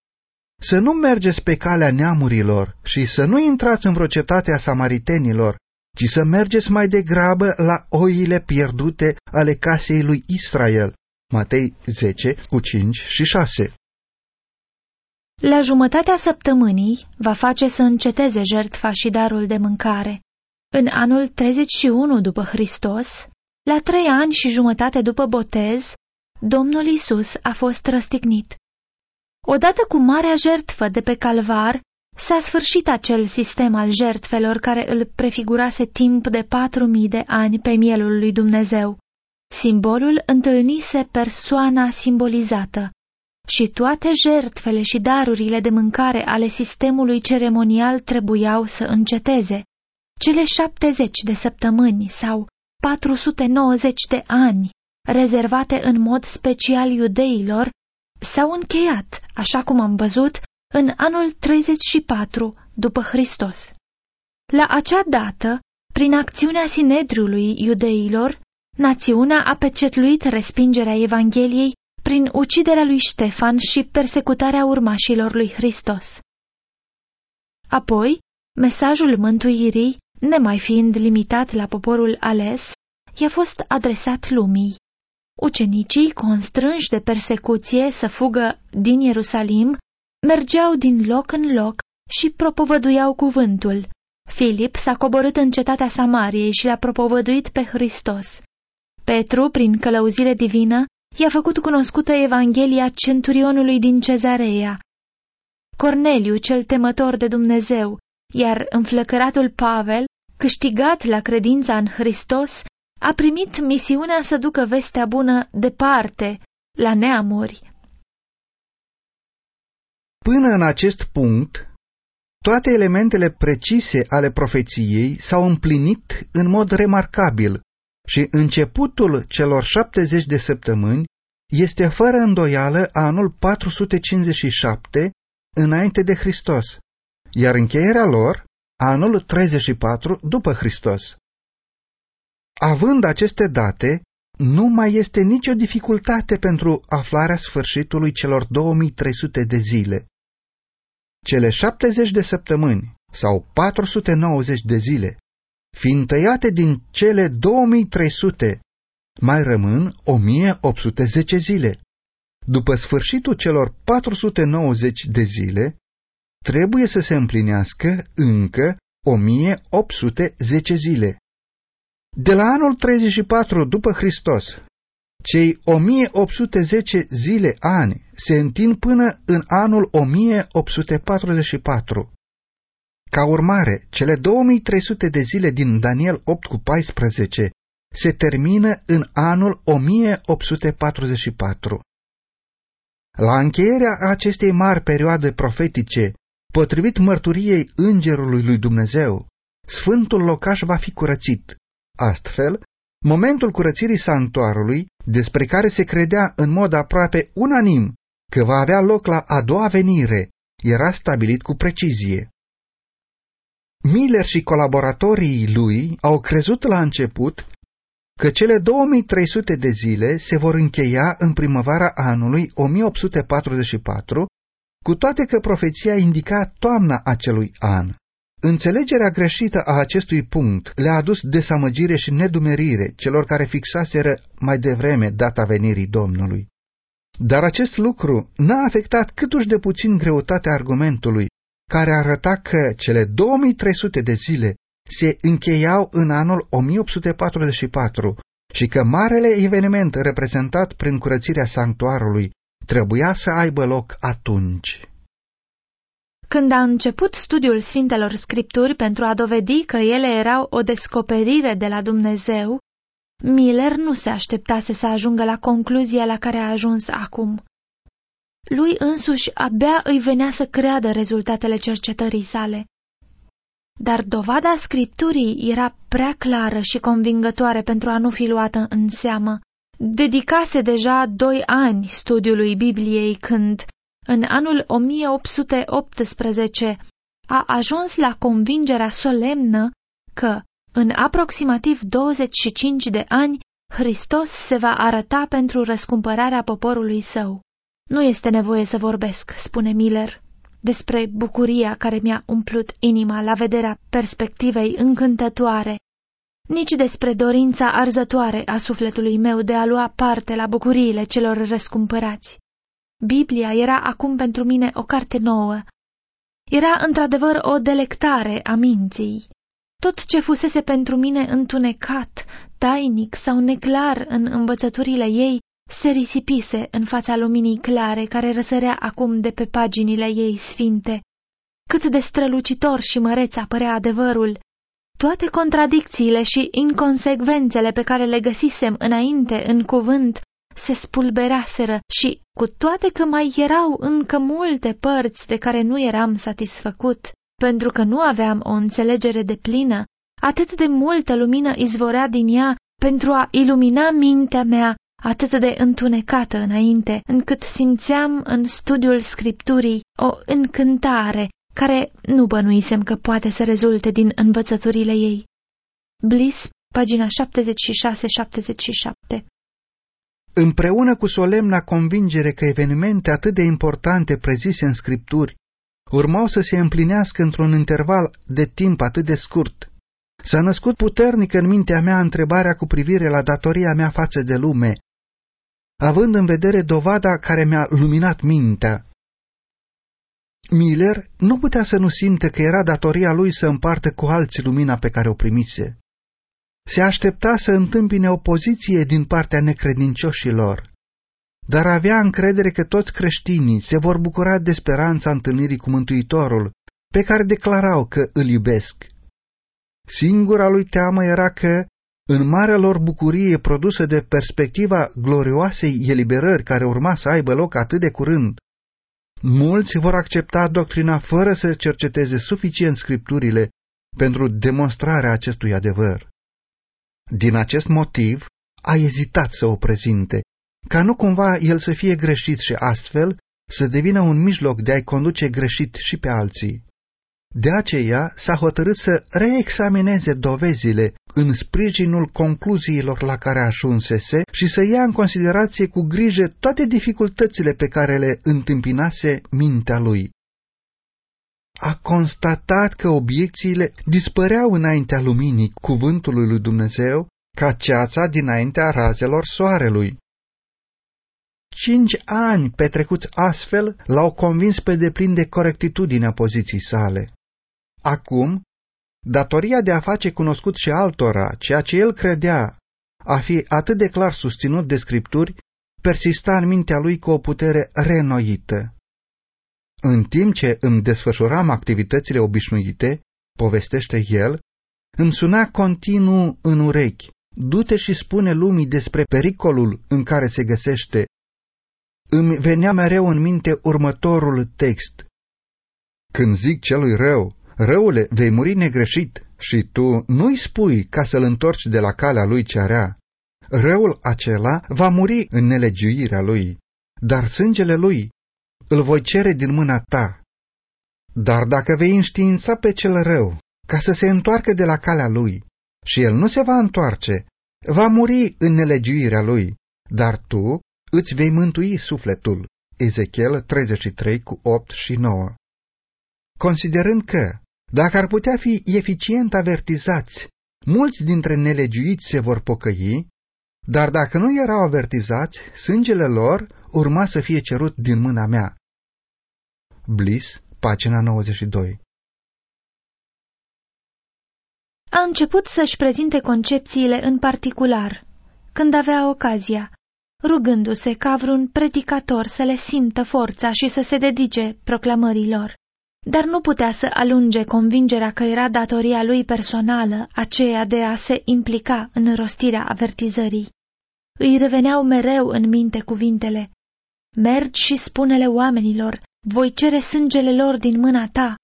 să nu mergeți pe calea neamurilor și să nu intrați în vreo cetate a samaritenilor, ci să mergeți mai degrabă la oile pierdute ale casei lui Israel. Matei 10 cu 5 și 6 La jumătatea săptămânii va face să înceteze jertfa și darul de mâncare. În anul 31 după Hristos, la trei ani și jumătate după botez, Domnul Isus a fost răstignit. Odată cu marea jertfă de pe calvar, s-a sfârșit acel sistem al jertfelor care îl prefigurase timp de patru mii de ani pe mielul lui Dumnezeu. Simbolul întâlnise persoana simbolizată și toate jertfele și darurile de mâncare ale sistemului ceremonial trebuiau să înceteze. Cele șaptezeci de săptămâni sau 490 de ani, rezervate în mod special iudeilor, s-au încheiat, așa cum am văzut, în anul 34 după Hristos. La acea dată, prin acțiunea Sinedriului iudeilor, națiunea a pecetluit respingerea Evangheliei prin uciderea lui Ștefan și persecutarea urmașilor lui Hristos. Apoi, mesajul mântuirii nemai fiind limitat la poporul ales, i-a fost adresat lumii. Ucenicii, constrânși de persecuție să fugă din Ierusalim, mergeau din loc în loc și propovăduiau cuvântul. Filip s-a coborât în cetatea Samariei și l-a propovăduit pe Hristos. Petru, prin călăuzire divină, i-a făcut cunoscută Evanghelia centurionului din Cezarea. Corneliu, cel temător de Dumnezeu, iar înflăcăratul Pavel, câștigat la credința în Hristos, a primit misiunea să ducă vestea bună departe, la neamuri. Până în acest punct, toate elementele precise ale profeției s-au împlinit în mod remarcabil și începutul celor 70 de săptămâni este fără îndoială anul 457 înainte de Hristos, iar încheierea lor anul 34 după Hristos. Având aceste date, nu mai este nicio dificultate pentru aflarea sfârșitului celor 2300 de zile. Cele 70 de săptămâni sau 490 de zile, fiind tăiate din cele 2300, mai rămân 1810 zile. După sfârșitul celor 490 de zile, trebuie să se împlinească încă 1810 zile. De la anul 34 după Hristos, cei 1810 zile ani se întind până în anul 1844. Ca urmare, cele 2300 de zile din Daniel 8 cu 14 se termină în anul 1844. La încheierea acestei mari perioade profetice, potrivit mărturiei îngerului lui Dumnezeu, sfântul locaș va fi curățit. Astfel, momentul curățirii sanctuarului, despre care se credea în mod aproape unanim că va avea loc la a doua venire, era stabilit cu precizie. Miller și colaboratorii lui au crezut la început că cele 2300 de zile se vor încheia în primăvara anului 1844, cu toate că profeția indica toamna acelui an. Înțelegerea greșită a acestui punct le-a adus desamăgire și nedumerire celor care fixaseră mai devreme data venirii Domnului. Dar acest lucru n-a afectat câtuși de puțin greutatea argumentului, care arăta că cele 2300 de zile se încheiau în anul 1844 și că marele eveniment reprezentat prin curățirea sanctuarului trebuia să aibă loc atunci. Când a început studiul Sfintelor Scripturi pentru a dovedi că ele erau o descoperire de la Dumnezeu, Miller nu se așteptase să ajungă la concluzia la care a ajuns acum. Lui însuși abia îi venea să creadă rezultatele cercetării sale. Dar dovada scripturii era prea clară și convingătoare pentru a nu fi luată în seamă. Dedicase deja doi ani studiului Bibliei când, în anul 1818, a ajuns la convingerea solemnă că, în aproximativ 25 de ani, Hristos se va arăta pentru răscumpărarea poporului său. Nu este nevoie să vorbesc, spune Miller, despre bucuria care mi-a umplut inima la vederea perspectivei încântătoare, nici despre dorința arzătoare a sufletului meu de a lua parte la bucuriile celor răscumpărați. Biblia era acum pentru mine o carte nouă. Era într-adevăr o delectare a minții. Tot ce fusese pentru mine întunecat, tainic sau neclar în învățăturile ei se risipise în fața luminii clare care răsărea acum de pe paginile ei sfinte. Cât de strălucitor și măreț apărea adevărul! Toate contradicțiile și inconsecvențele pe care le găsisem înainte în cuvânt se spulberaseră și, cu toate că mai erau încă multe părți de care nu eram satisfăcut, pentru că nu aveam o înțelegere de plină, atât de multă lumină izvorea din ea pentru a ilumina mintea mea atât de întunecată înainte, încât simțeam în studiul scripturii o încântare care nu bănuisem că poate să rezulte din învățăturile ei. Bliss, pagina 76-77 Împreună cu solemna convingere că evenimente atât de importante prezise în scripturi urmau să se împlinească într-un interval de timp atât de scurt, s-a născut puternic în mintea mea întrebarea cu privire la datoria mea față de lume având în vedere dovada care mi-a luminat mintea. Miller nu putea să nu simte că era datoria lui să împartă cu alții lumina pe care o primise. Se aștepta să întâmpine opoziție din partea necredincioșilor, dar avea încredere că toți creștinii se vor bucura de speranța întâlnirii cu Mântuitorul, pe care declarau că îl iubesc. Singura lui teamă era că în marea lor bucurie produsă de perspectiva glorioasei eliberări care urma să aibă loc atât de curând, mulți vor accepta doctrina fără să cerceteze suficient scripturile pentru demonstrarea acestui adevăr. Din acest motiv, a ezitat să o prezinte, ca nu cumva el să fie greșit și astfel să devină un mijloc de a-i conduce greșit și pe alții. De aceea s-a hotărât să reexamineze dovezile în sprijinul concluziilor la care ajunsese și să ia în considerație cu grijă toate dificultățile pe care le întâmpinase mintea lui. A constatat că obiecțiile dispăreau înaintea luminii cuvântului lui Dumnezeu ca ceața dinaintea razelor soarelui. Cinci ani petrecuți astfel l-au convins pe deplin de corectitudinea poziției sale. Acum, datoria de a face cunoscut și altora ceea ce el credea a fi atât de clar susținut de scripturi, persista în mintea lui cu o putere renoită. În timp ce îmi desfășuram activitățile obișnuite, povestește el, îmi suna continuu în urechi, du-te și spune lumii despre pericolul în care se găsește. Îmi venea mereu în minte următorul text. Când zic celui rău, Răule, vei muri negreșit și tu nu-i spui ca să-l întorci de la calea lui cea rea. Răul acela va muri în nelegiuirea lui, dar sângele lui îl voi cere din mâna ta. Dar dacă vei înștiința pe cel rău, ca să se întoarcă de la calea lui, și el nu se va întoarce, va muri în nelegiuirea lui, dar tu îți vei mântui sufletul. Ezechiel 33 cu 8 și 9 Considerând că, dacă ar putea fi eficient avertizați, mulți dintre nelegiuiți se vor pocăi, dar dacă nu erau avertizați, sângele lor urma să fie cerut din mâna mea. Bliss, pagina 92. A început să-și prezinte concepțiile în particular, când avea ocazia, rugându-se ca vreun predicator să le simtă forța și să se dedice proclamărilor. Dar nu putea să alunge convingerea că era datoria lui personală aceea de a se implica în rostirea avertizării. Îi reveneau mereu în minte cuvintele. Mergi și spune-le oamenilor, voi cere sângele lor din mâna ta.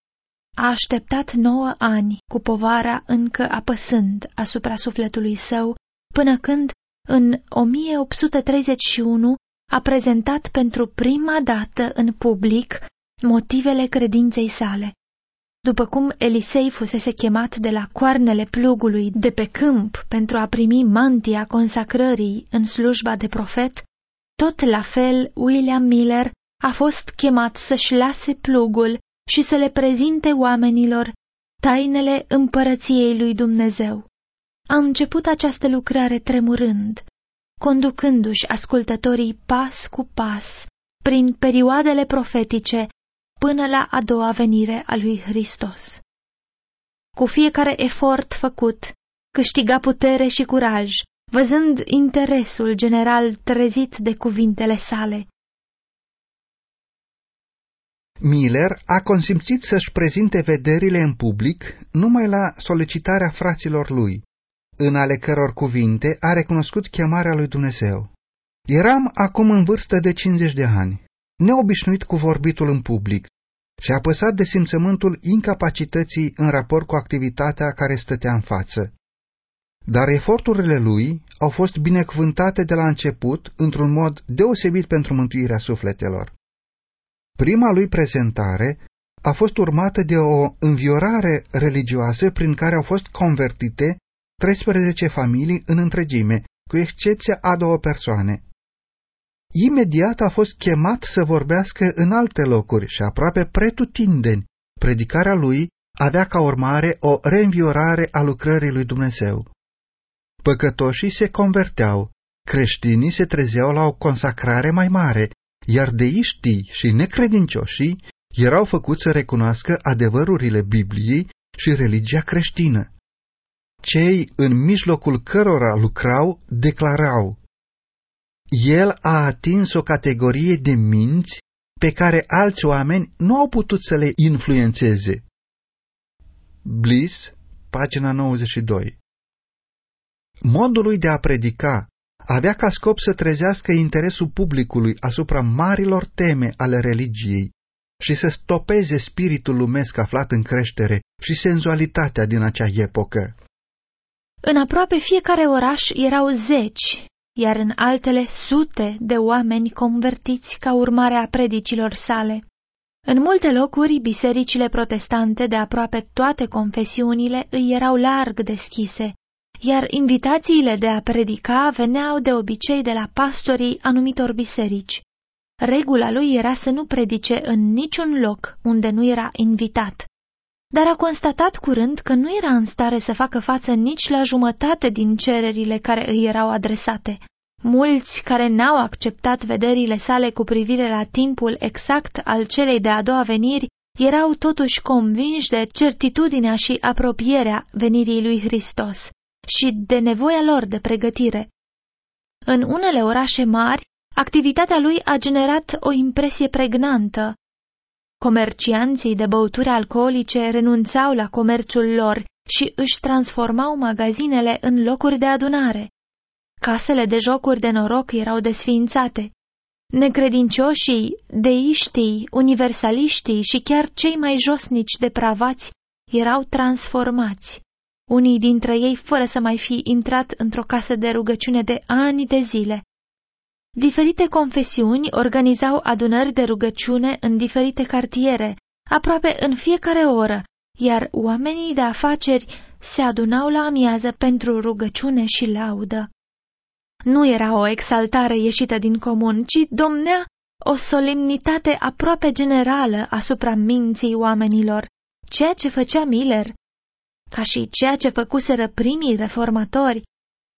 A așteptat nouă ani cu povara încă apăsând asupra sufletului său, până când, în 1831, a prezentat pentru prima dată în public motivele credinței sale. După cum Elisei fusese chemat de la coarnele plugului de pe câmp pentru a primi mantia consacrării în slujba de profet, tot la fel William Miller a fost chemat să-și lase plugul și să le prezinte oamenilor tainele împărăției lui Dumnezeu. A început această lucrare tremurând, conducându-și ascultătorii pas cu pas prin perioadele profetice până la a doua venire a lui Hristos. Cu fiecare efort făcut, câștiga putere și curaj, văzând interesul general trezit de cuvintele sale. Miller a consimțit să-și prezinte vederile în public numai la solicitarea fraților lui, în ale căror cuvinte a recunoscut chemarea lui Dumnezeu. Eram acum în vârstă de 50 de ani, neobișnuit cu vorbitul în public și apăsat de simțământul incapacității în raport cu activitatea care stătea în față. Dar eforturile lui au fost binecuvântate de la început într-un mod deosebit pentru mântuirea sufletelor. Prima lui prezentare a fost urmată de o înviorare religioasă prin care au fost convertite 13 familii în întregime, cu excepția a două persoane. Imediat a fost chemat să vorbească în alte locuri și aproape pretutindeni. Predicarea lui avea ca urmare o reînviorare a lucrării lui Dumnezeu. Păcătoșii se converteau, creștinii se trezeau la o consacrare mai mare, iar deiștii și necredincioșii erau făcuți să recunoască adevărurile Bibliei și religia creștină. Cei în mijlocul cărora lucrau declarau El a atins o categorie de minți pe care alți oameni nu au putut să le influențeze. Bliss, pagina 92 Modul lui de a predica avea ca scop să trezească interesul publicului asupra marilor teme ale religiei și să stopeze spiritul lumesc aflat în creștere și senzualitatea din acea epocă. În aproape fiecare oraș erau zeci, iar în altele sute de oameni convertiți ca urmare a predicilor sale. În multe locuri, bisericile protestante de aproape toate confesiunile îi erau larg deschise iar invitațiile de a predica veneau de obicei de la pastorii anumitor biserici. Regula lui era să nu predice în niciun loc unde nu era invitat, dar a constatat curând că nu era în stare să facă față nici la jumătate din cererile care îi erau adresate. Mulți care n-au acceptat vederile sale cu privire la timpul exact al celei de-a doua veniri erau totuși convinși de certitudinea și apropierea venirii lui Hristos și de nevoia lor de pregătire. În unele orașe mari, activitatea lui a generat o impresie pregnantă. Comercianții de băuturi alcoolice renunțau la comerțul lor și își transformau magazinele în locuri de adunare. Casele de jocuri de noroc erau desființate. Necredincioșii, deiștii, universaliștii și chiar cei mai josnici depravați erau transformați unii dintre ei fără să mai fi intrat într-o casă de rugăciune de ani de zile. Diferite confesiuni organizau adunări de rugăciune în diferite cartiere, aproape în fiecare oră, iar oamenii de afaceri se adunau la amiază pentru rugăciune și laudă. Nu era o exaltare ieșită din comun, ci domnea o solemnitate aproape generală asupra minții oamenilor. Ceea ce făcea Miller ca și ceea ce făcuseră primii reformatori,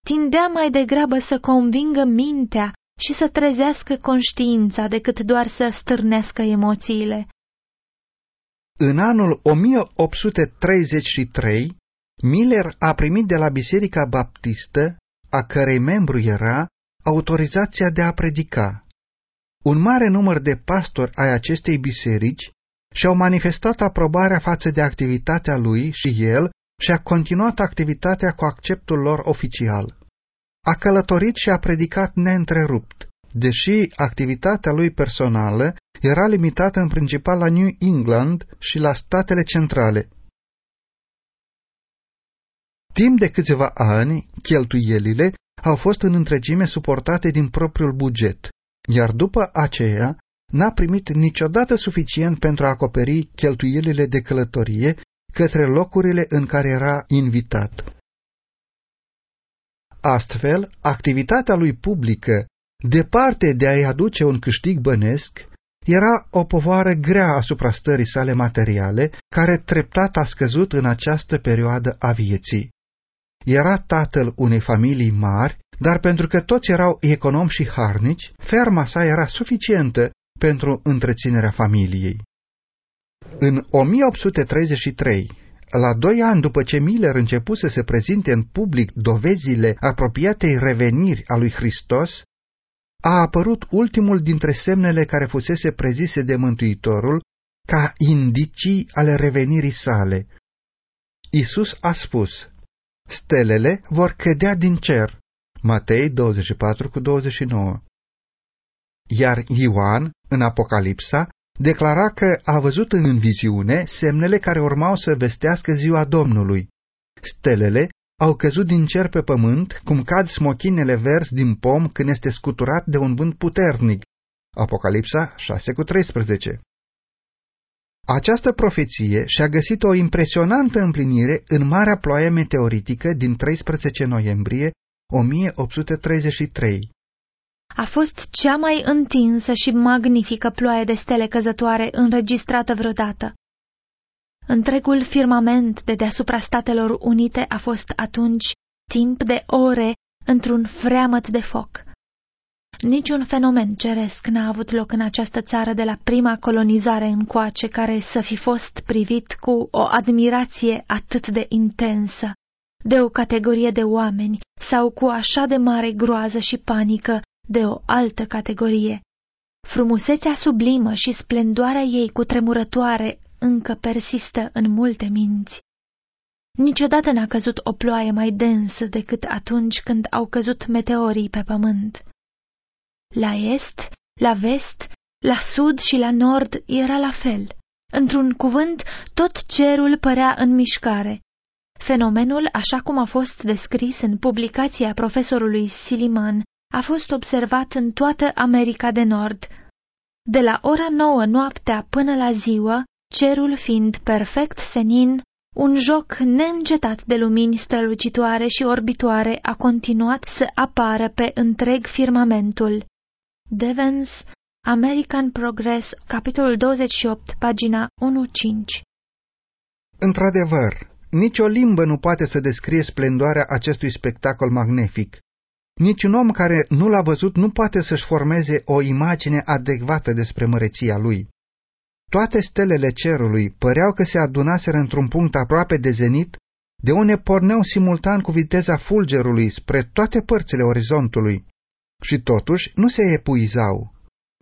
tindea mai degrabă să convingă mintea și să trezească conștiința decât doar să stârnească emoțiile. În anul 1833, Miller a primit de la Biserica Baptistă, a cărei membru era, autorizația de a predica. Un mare număr de pastori ai acestei biserici și-au manifestat aprobarea față de activitatea lui și el și-a continuat activitatea cu acceptul lor oficial. A călătorit și a predicat neîntrerupt, deși activitatea lui personală era limitată în principal la New England și la statele centrale. Timp de câțiva ani, cheltuielile au fost în întregime suportate din propriul buget, iar după aceea n-a primit niciodată suficient pentru a acoperi cheltuielile de călătorie către locurile în care era invitat. Astfel, activitatea lui publică, departe de a-i aduce un câștig bănesc, era o povară grea asupra stării sale materiale, care treptat a scăzut în această perioadă a vieții. Era tatăl unei familii mari, dar pentru că toți erau economi și harnici, ferma sa era suficientă pentru întreținerea familiei. În 1833, la doi ani după ce Miller început să se prezinte în public dovezile apropiatei reveniri a lui Hristos, a apărut ultimul dintre semnele care fusese prezise de Mântuitorul ca indicii ale revenirii sale. Isus a spus, stelele vor cădea din cer. Matei 24 cu 29. Iar Ioan, în Apocalipsa, declara că a văzut în viziune semnele care urmau să vestească ziua Domnului. Stelele au căzut din cer pe pământ, cum cad smochinele verzi din pom când este scuturat de un vânt puternic. Apocalipsa 6 cu 13 Această profeție și-a găsit o impresionantă împlinire în marea ploaie meteoritică din 13 noiembrie 1833 a fost cea mai întinsă și magnifică ploaie de stele căzătoare înregistrată vreodată. Întregul firmament de deasupra Statelor Unite a fost atunci timp de ore într-un freamăt de foc. Niciun fenomen ceresc n-a avut loc în această țară de la prima colonizare încoace care să fi fost privit cu o admirație atât de intensă de o categorie de oameni sau cu așa de mare groază și panică de o altă categorie. Frumusețea sublimă și splendoarea ei cu tremurătoare încă persistă în multe minți. Niciodată n-a căzut o ploaie mai densă decât atunci când au căzut meteorii pe pământ. La est, la vest, la sud și la nord era la fel. Într-un cuvânt, tot cerul părea în mișcare. Fenomenul, așa cum a fost descris în publicația profesorului Siliman a fost observat în toată America de Nord. De la ora nouă noaptea până la ziua, cerul fiind perfect senin, un joc neîncetat de lumini strălucitoare și orbitoare a continuat să apară pe întreg firmamentul. Devens, American Progress, capitolul 28, pagina 1-5 Într-adevăr, nicio limbă nu poate să descrie splendoarea acestui spectacol magnific. Niciun om care nu l-a văzut nu poate să-și formeze o imagine adecvată despre măreția lui. Toate stelele cerului păreau că se adunaseră într-un punct aproape de zenit, de unde porneau simultan cu viteza fulgerului spre toate părțile orizontului. Și totuși nu se epuizau.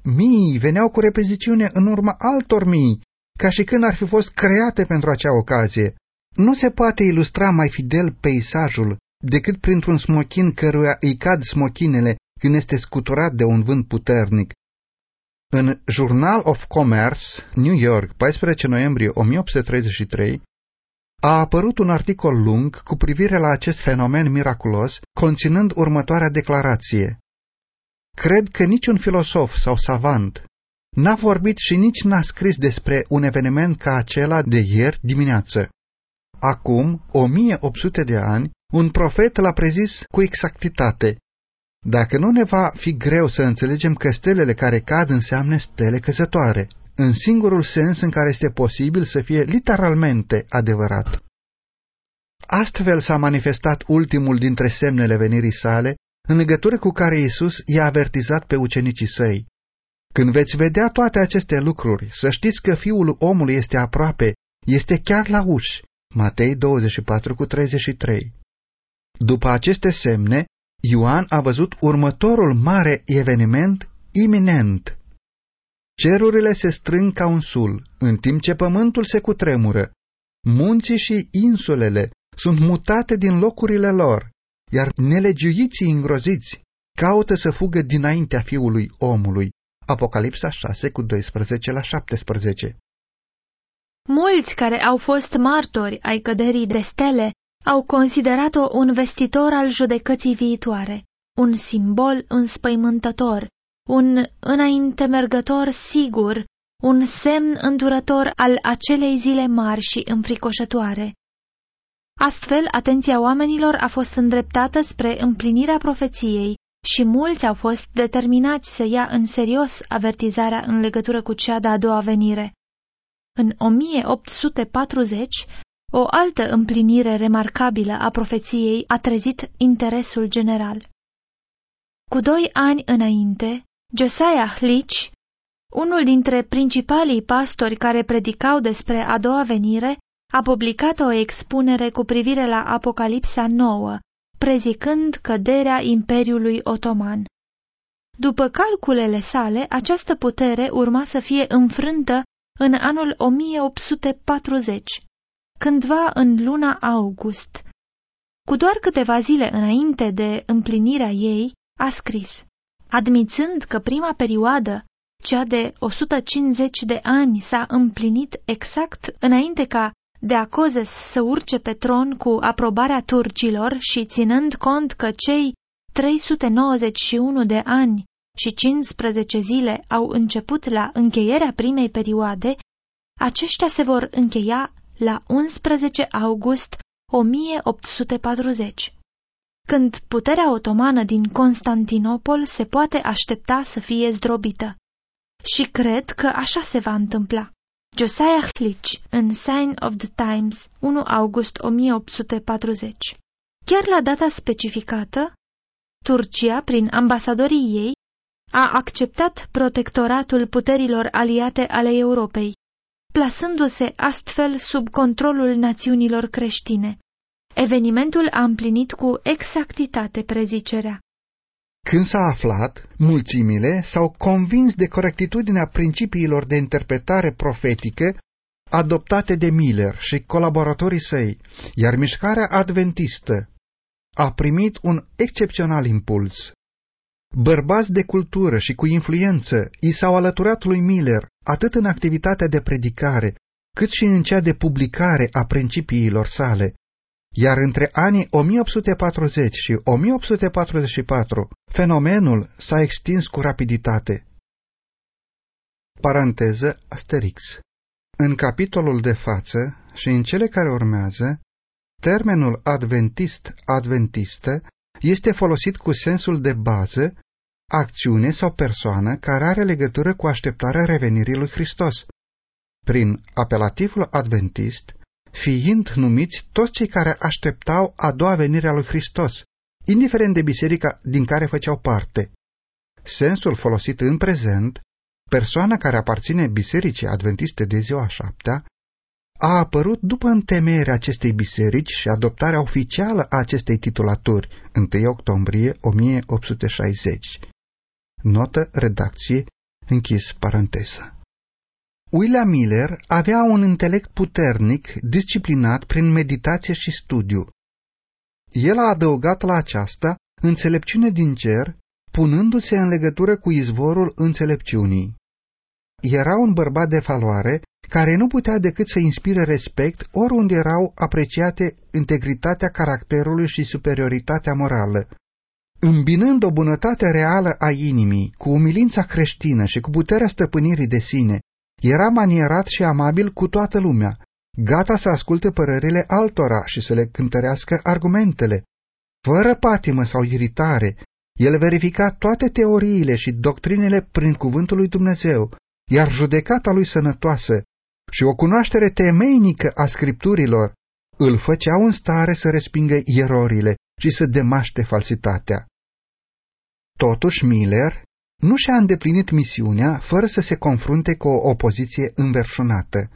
Mii veneau cu repeziciune în urma altor mii, ca și când ar fi fost create pentru acea ocazie. Nu se poate ilustra mai fidel peisajul decât printr-un smochin căruia îi cad smochinele când este scuturat de un vânt puternic. În Journal of Commerce, New York, 14 noiembrie 1833, a apărut un articol lung cu privire la acest fenomen miraculos, conținând următoarea declarație. Cred că niciun filosof sau savant n-a vorbit și nici n-a scris despre un eveniment ca acela de ieri dimineață. Acum, 1800 de ani, un profet l-a prezis cu exactitate. Dacă nu ne va fi greu să înțelegem că stelele care cad înseamnă stele căzătoare, în singurul sens în care este posibil să fie literalmente adevărat. Astfel s-a manifestat ultimul dintre semnele venirii sale, în legătură cu care Isus i-a avertizat pe ucenicii săi. Când veți vedea toate aceste lucruri, să știți că Fiul omului este aproape, este chiar la uși. Matei 24 cu 33 După aceste semne, Ioan a văzut următorul mare eveniment iminent. Cerurile se strâng ca un sul, în timp ce pământul se cutremură. Munții și insulele sunt mutate din locurile lor, iar nelegiuiții îngroziți caută să fugă dinaintea fiului omului. Apocalipsa 6 cu 12 la 17 Mulți care au fost martori ai căderii de stele au considerat-o un vestitor al judecății viitoare, un simbol înspăimântător, un înaintemergător sigur, un semn îndurător al acelei zile mari și înfricoșătoare. Astfel, atenția oamenilor a fost îndreptată spre împlinirea profeției și mulți au fost determinați să ia în serios avertizarea în legătură cu cea de-a doua venire. În 1840, o altă împlinire remarcabilă a profeției a trezit interesul general. Cu doi ani înainte, Josiah Leach, unul dintre principalii pastori care predicau despre a doua venire, a publicat o expunere cu privire la Apocalipsa nouă, prezicând căderea Imperiului Otoman. După calculele sale, această putere urma să fie înfrântă în anul 1840, cândva în luna august. Cu doar câteva zile înainte de împlinirea ei, a scris, admițând că prima perioadă, cea de 150 de ani, s-a împlinit exact înainte ca de Acozes să urce pe tron cu aprobarea turcilor și ținând cont că cei 391 de ani și 15 zile au început la încheierea primei perioade, aceștia se vor încheia la 11 august 1840, când puterea otomană din Constantinopol se poate aștepta să fie zdrobită. Și cred că așa se va întâmpla. Josiah Leach, în Sign of the Times, 1 august 1840. Chiar la data specificată, Turcia, prin ambasadorii ei, a acceptat protectoratul puterilor aliate ale Europei, plasându-se astfel sub controlul națiunilor creștine. Evenimentul a împlinit cu exactitate prezicerea. Când s-a aflat, mulțimile s-au convins de corectitudinea principiilor de interpretare profetică adoptate de Miller și colaboratorii săi, iar mișcarea adventistă a primit un excepțional impuls. Bărbați de cultură și cu influență i s-au alăturat lui Miller atât în activitatea de predicare, cât și în cea de publicare a principiilor sale, iar între anii 1840 și 1844 fenomenul s-a extins cu rapiditate. Paranteză Asterix În capitolul de față și în cele care urmează, termenul adventist-adventistă este folosit cu sensul de bază, acțiune sau persoană care are legătură cu așteptarea revenirii lui Hristos. Prin apelativul adventist, fiind numiți toți cei care așteptau a doua venire a lui Hristos, indiferent de biserica din care făceau parte. Sensul folosit în prezent, persoana care aparține bisericii adventiste de ziua șaptea, a apărut după întemeierea acestei biserici și adoptarea oficială a acestei titulaturi, 1 octombrie 1860. Notă redacție, închis paranteză. William Miller avea un intelect puternic, disciplinat prin meditație și studiu. El a adăugat la aceasta înțelepciune din cer, punându-se în legătură cu izvorul înțelepciunii. Era un bărbat de faloare care nu putea decât să inspire respect oriunde erau apreciate integritatea caracterului și superioritatea morală. Îmbinând o bunătate reală a inimii cu umilința creștină și cu puterea stăpânirii de sine, era manierat și amabil cu toată lumea, gata să asculte părerile altora și să le cântărească argumentele. Fără patimă sau iritare, el verifica toate teoriile și doctrinele prin cuvântul lui Dumnezeu, iar judecata lui sănătoasă și o cunoaștere temeinică a scripturilor îl făceau în stare să respingă erorile și să demaște falsitatea. Totuși Miller nu și-a îndeplinit misiunea fără să se confrunte cu o opoziție înverșunată.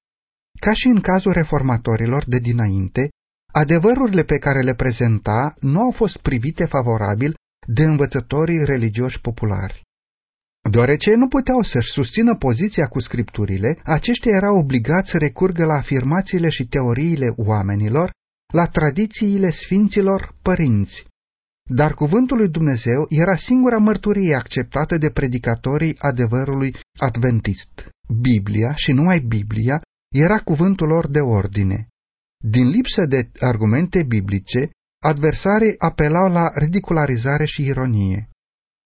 Ca și în cazul reformatorilor de dinainte, adevărurile pe care le prezenta nu au fost privite favorabil de învățătorii religioși populari. Deoarece nu puteau să-și susțină poziția cu scripturile, aceștia erau obligați să recurgă la afirmațiile și teoriile oamenilor, la tradițiile sfinților părinți. Dar cuvântul lui Dumnezeu era singura mărturie acceptată de predicatorii adevărului adventist. Biblia și numai Biblia era cuvântul lor de ordine. Din lipsă de argumente biblice, adversarii apelau la ridicularizare și ironie.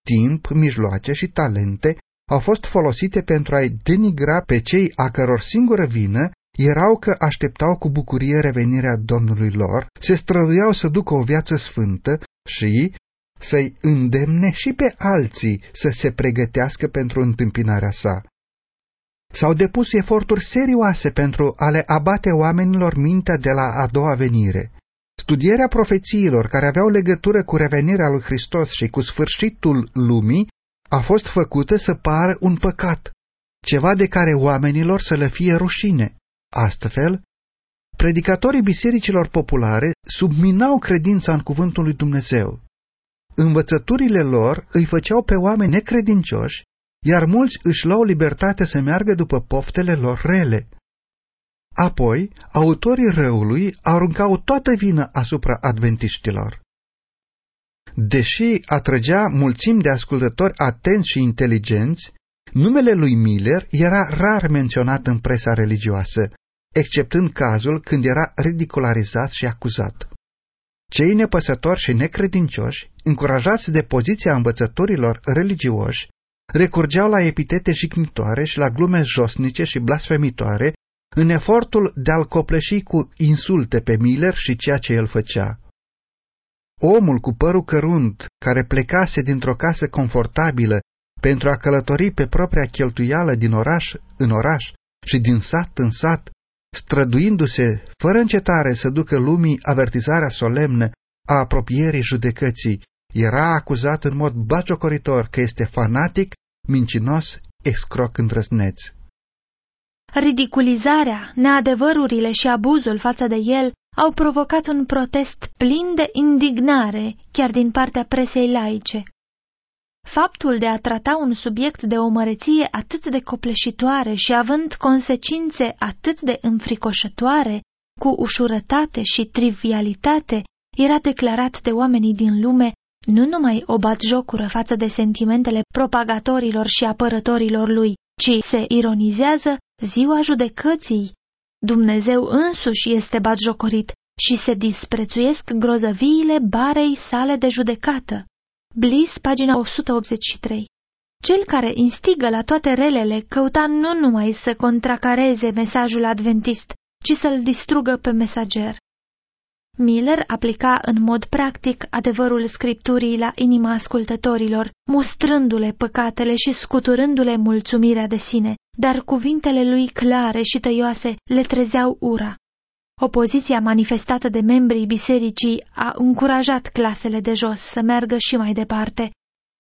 Timp, mijloace și talente au fost folosite pentru a-i denigra pe cei a căror singură vină erau că așteptau cu bucurie revenirea Domnului lor, se străduiau să ducă o viață sfântă și să-i îndemne și pe alții să se pregătească pentru întâmpinarea sa. S-au depus eforturi serioase pentru a le abate oamenilor mintea de la a doua venire. Studierea profețiilor care aveau legătură cu revenirea lui Hristos și cu sfârșitul lumii a fost făcută să pară un păcat, ceva de care oamenilor să le fie rușine. Astfel, predicatorii bisericilor populare subminau credința în cuvântul lui Dumnezeu. Învățăturile lor îi făceau pe oameni necredincioși, iar mulți își luau libertatea să meargă după poftele lor rele. Apoi, autorii răului aruncau toată vina asupra adventiștilor. Deși atrăgea mulțimi de ascultători atenți și inteligenți, numele lui Miller era rar menționat în presa religioasă, exceptând cazul când era ridicularizat și acuzat. Cei nepăsători și necredincioși, încurajați de poziția învățătorilor religioși, recurgeau la epitete jignitoare și la glume josnice și blasfemitoare în efortul de a-l copleși cu insulte pe Miller și ceea ce el făcea. Omul cu părul cărunt, care plecase dintr-o casă confortabilă pentru a călători pe propria cheltuială din oraș în oraș și din sat în sat, străduindu-se fără încetare să ducă lumii avertizarea solemnă a apropierii judecății, era acuzat în mod bagiocoritor că este fanatic, mincinos, excroc îndrăzneț. Ridiculizarea, neadevărurile și abuzul față de el au provocat un protest plin de indignare chiar din partea presei laice. Faptul de a trata un subiect de o măreție atât de copleșitoare și având consecințe atât de înfricoșătoare, cu ușurătate și trivialitate, era declarat de oamenii din lume nu numai o jocură față de sentimentele propagatorilor și apărătorilor lui, ci se ironizează ziua judecății. Dumnezeu însuși este batjocorit și se disprețuiesc grozăviile barei sale de judecată. Bliss, pagina 183 Cel care instigă la toate relele căuta nu numai să contracareze mesajul adventist, ci să-l distrugă pe mesager. Miller aplica în mod practic adevărul scripturii la inima ascultătorilor, mustrându-le păcatele și scuturându-le mulțumirea de sine, dar cuvintele lui clare și tăioase le trezeau ura. Opoziția manifestată de membrii bisericii a încurajat clasele de jos să meargă și mai departe.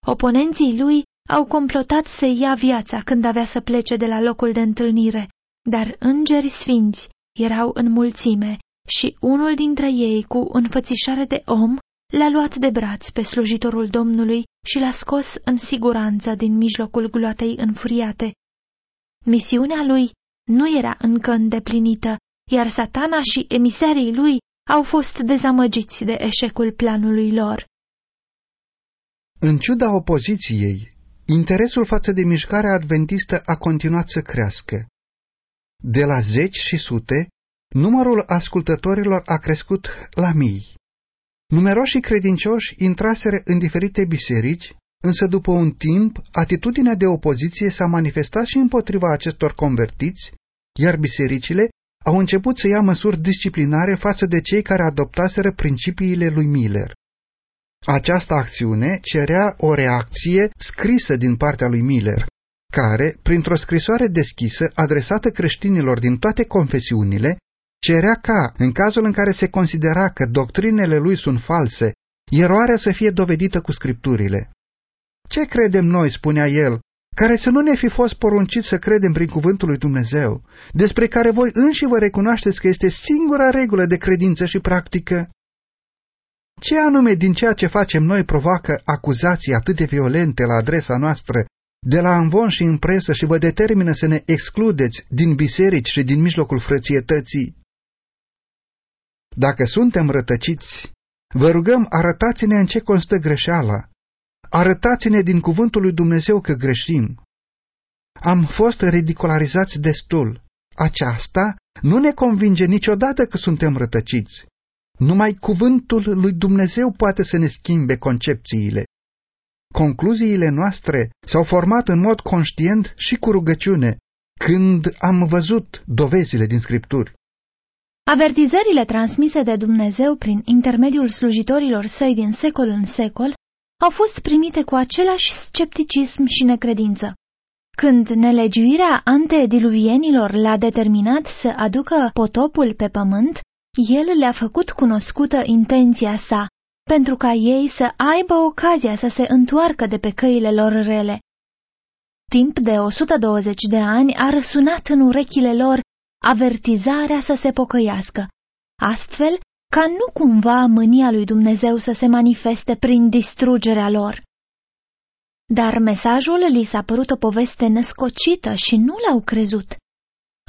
Oponenții lui au complotat să ia viața când avea să plece de la locul de întâlnire, dar îngeri sfinți erau în mulțime și unul dintre ei, cu înfățișare de om, l-a luat de braț pe slujitorul Domnului și l-a scos în siguranță din mijlocul gloatei înfuriate. Misiunea lui nu era încă îndeplinită, iar satana și emisarii lui au fost dezamăgiți de eșecul planului lor. În ciuda opoziției, interesul față de mișcarea adventistă a continuat să crească. De la zeci și sute, numărul ascultătorilor a crescut la mii. Numeroși credincioși intraseră în diferite biserici, însă după un timp, atitudinea de opoziție s-a manifestat și împotriva acestor convertiți, iar bisericile au început să ia măsuri disciplinare față de cei care adoptaseră principiile lui Miller. Această acțiune cerea o reacție scrisă din partea lui Miller, care, printr-o scrisoare deschisă adresată creștinilor din toate confesiunile, cerea ca, în cazul în care se considera că doctrinele lui sunt false, eroarea să fie dovedită cu scripturile. Ce credem noi, spunea el, care să nu ne fi fost poruncit să credem prin cuvântul lui Dumnezeu, despre care voi înși vă recunoașteți că este singura regulă de credință și practică? Ce anume din ceea ce facem noi provoacă acuzații atât de violente la adresa noastră de la învon și în presă și vă determină să ne excludeți din biserici și din mijlocul frățietății? Dacă suntem rătăciți, vă rugăm arătați-ne în ce constă greșeala. Arătați-ne din cuvântul lui Dumnezeu că greșim. Am fost ridicularizați destul. Aceasta nu ne convinge niciodată că suntem rătăciți. Numai cuvântul lui Dumnezeu poate să ne schimbe concepțiile. Concluziile noastre s-au format în mod conștient și cu rugăciune, când am văzut dovezile din Scripturi. Avertizările transmise de Dumnezeu prin intermediul slujitorilor săi din secol în secol au fost primite cu același scepticism și necredință. Când nelegiuirea antediluvienilor l-a determinat să aducă potopul pe pământ, el le-a făcut cunoscută intenția sa, pentru ca ei să aibă ocazia să se întoarcă de pe căile lor rele. Timp de 120 de ani a răsunat în urechile lor avertizarea să se pocăiască, astfel ca nu cumva mânia lui Dumnezeu să se manifeste prin distrugerea lor. Dar mesajul li s-a părut o poveste născocită și nu l-au crezut.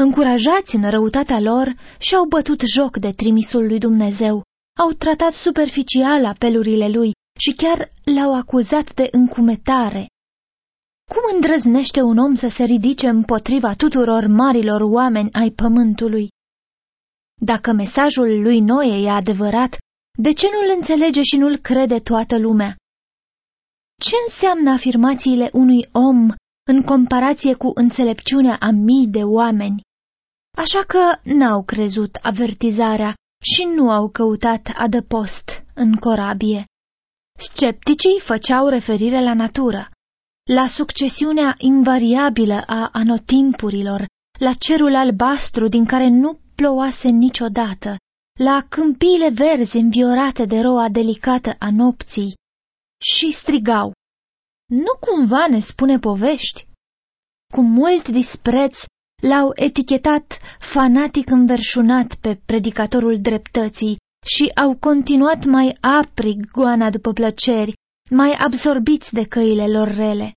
Încurajați în răutatea lor, și-au bătut joc de trimisul lui Dumnezeu, au tratat superficial apelurile lui și chiar l-au acuzat de încumetare. Cum îndrăznește un om să se ridice împotriva tuturor marilor oameni ai pământului? Dacă mesajul lui Noe e adevărat, de ce nu-l înțelege și nu-l crede toată lumea? Ce înseamnă afirmațiile unui om în comparație cu înțelepciunea a mii de oameni? Așa că n-au crezut avertizarea și nu au căutat adăpost în corabie. Scepticii făceau referire la natură, la succesiunea invariabilă a anotimpurilor, la cerul albastru din care nu plouase niciodată, la câmpiile verzi înviorate de roa delicată a nopții, și strigau, Nu cumva ne spune povești? Cu mult dispreț l-au etichetat fanatic înverșunat pe predicatorul dreptății și au continuat mai aprig goana după plăceri, mai absorbiți de căile lor rele.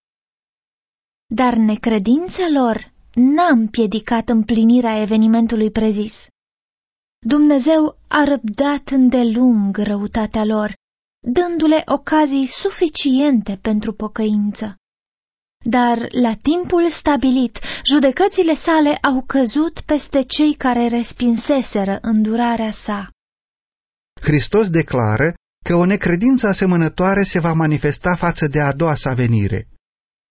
Dar necredința lor n-a împiedicat împlinirea evenimentului prezis. Dumnezeu a răbdat îndelung răutatea lor, dându-le ocazii suficiente pentru pocăință. Dar la timpul stabilit, judecățile sale au căzut peste cei care respinseseră îndurarea sa. Hristos declară că o necredință asemănătoare se va manifesta față de a doua sa venire.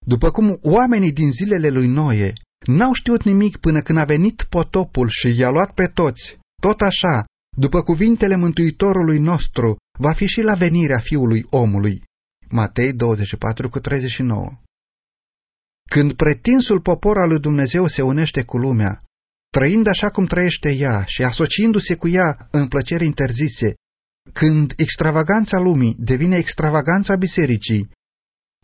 După cum oamenii din zilele lui Noe n-au știut nimic până când a venit potopul și i-a luat pe toți, tot așa, după cuvintele Mântuitorului nostru, va fi și la venirea Fiului omului. Matei 24 cu 39 Când pretinsul popor al lui Dumnezeu se unește cu lumea, trăind așa cum trăiește ea și asociindu-se cu ea în plăceri interzise, când extravaganța lumii devine extravaganța bisericii,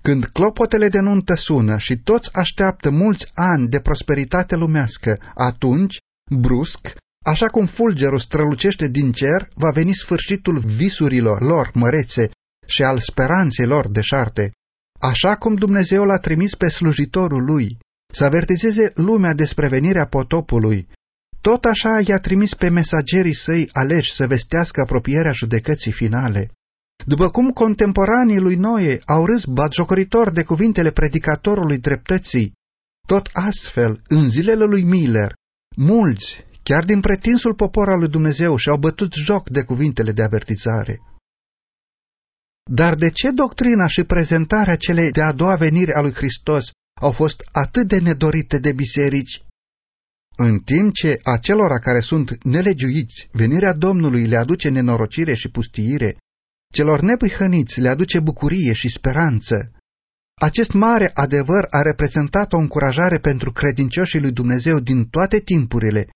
când clopotele de nuntă sună și toți așteaptă mulți ani de prosperitate lumească, atunci, brusc, așa cum fulgerul strălucește din cer, va veni sfârșitul visurilor lor mărețe și al speranței lor deșarte, așa cum Dumnezeu l-a trimis pe slujitorul lui să avertizeze lumea despre venirea potopului, tot așa i-a trimis pe mesagerii săi aleși să vestească apropierea judecății finale. După cum contemporanii lui Noe au râs batjocoritor de cuvintele predicatorului dreptății, tot astfel, în zilele lui Miller, mulți, chiar din pretinsul popor al lui Dumnezeu, și-au bătut joc de cuvintele de avertizare. Dar de ce doctrina și prezentarea celei de-a doua venire a lui Hristos au fost atât de nedorite de biserici? În timp ce acelora care sunt nelegiuiți, venirea Domnului le aduce nenorocire și pustiire, celor neprihăniți le aduce bucurie și speranță. Acest mare adevăr a reprezentat o încurajare pentru credincioșii lui Dumnezeu din toate timpurile.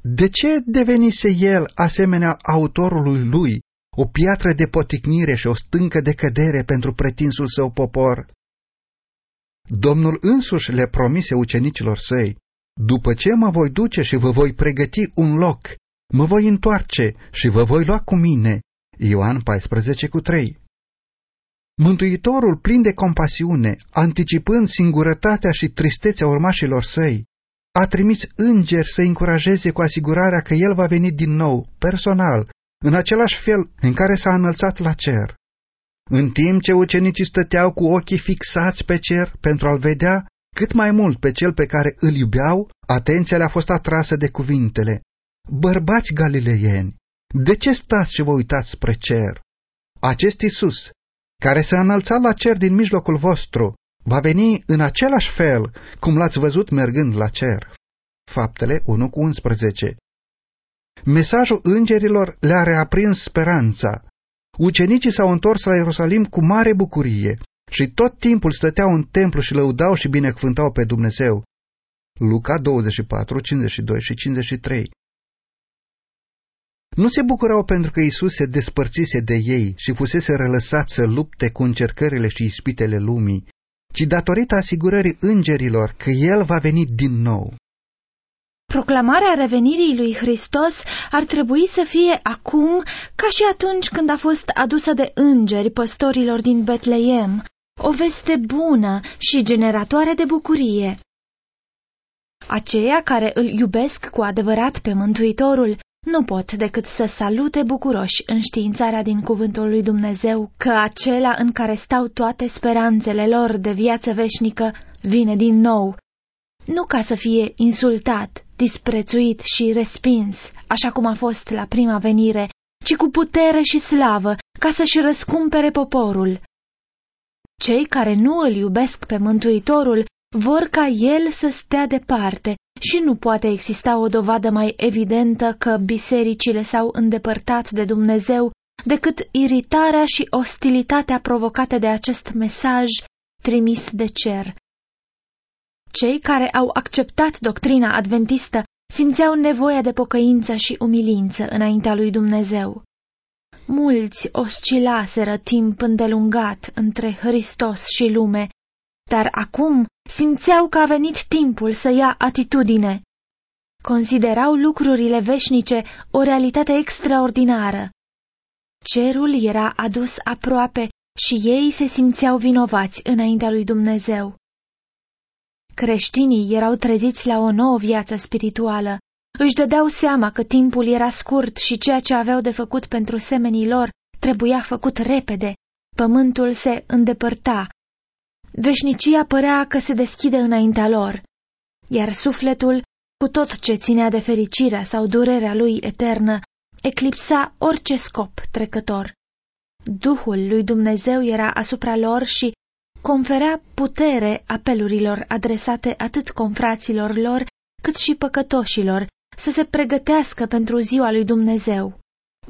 De ce devenise el, asemenea autorului lui, o piatră de poticnire și o stâncă de cădere pentru pretinsul său popor. Domnul însuși le promise ucenicilor săi, după ce mă voi duce și vă voi pregăti un loc, mă voi întoarce și vă voi lua cu mine. Ioan 14 cu 3 Mântuitorul, plin de compasiune, anticipând singurătatea și tristețea urmașilor săi, a trimis îngeri să încurajeze cu asigurarea că el va veni din nou, personal, în același fel în care s-a înălțat la cer. În timp ce ucenicii stăteau cu ochii fixați pe cer pentru a-l vedea cât mai mult pe cel pe care îl iubeau, atenția le-a fost atrasă de cuvintele. Bărbați galileieni, de ce stați și vă uitați spre cer? Acest Isus, care s-a înălțat la cer din mijlocul vostru, va veni în același fel cum l-ați văzut mergând la cer. Faptele 1 cu 11 Mesajul îngerilor le-a reaprins speranța. Ucenicii s-au întors la Ierusalim cu mare bucurie și tot timpul stăteau în templu și lăudau și binecuvântau pe Dumnezeu. Luca 24, 52 și 53 Nu se bucurau pentru că Isus se despărțise de ei și fusese relăsat să lupte cu încercările și ispitele lumii, ci datorită asigurării îngerilor că El va veni din nou. Proclamarea revenirii lui Hristos ar trebui să fie acum ca și atunci când a fost adusă de îngeri păstorilor din Betleem, o veste bună și generatoare de bucurie. Aceia care îl iubesc cu adevărat pe Mântuitorul nu pot decât să salute bucuroși înștiințarea din cuvântul lui Dumnezeu că acela în care stau toate speranțele lor de viață veșnică vine din nou, nu ca să fie insultat, disprețuit și respins, așa cum a fost la prima venire, ci cu putere și slavă, ca să-și răscumpere poporul. Cei care nu îl iubesc pe Mântuitorul vor ca el să stea departe și nu poate exista o dovadă mai evidentă că bisericile s-au îndepărtat de Dumnezeu decât iritarea și ostilitatea provocate de acest mesaj trimis de cer. Cei care au acceptat doctrina adventistă simțeau nevoia de pocăință și umilință înaintea lui Dumnezeu. Mulți oscilaseră timp îndelungat între Hristos și lume, dar acum simțeau că a venit timpul să ia atitudine. Considerau lucrurile veșnice o realitate extraordinară. Cerul era adus aproape și ei se simțeau vinovați înaintea lui Dumnezeu. Creștinii erau treziți la o nouă viață spirituală. Își dădeau seama că timpul era scurt și ceea ce aveau de făcut pentru semenii lor trebuia făcut repede. Pământul se îndepărta. Veșnicia părea că se deschide înaintea lor, iar sufletul, cu tot ce ținea de fericirea sau durerea lui eternă, eclipsa orice scop trecător. Duhul lui Dumnezeu era asupra lor și conferea putere apelurilor adresate atât confraților lor, cât și păcătoșilor, să se pregătească pentru ziua lui Dumnezeu.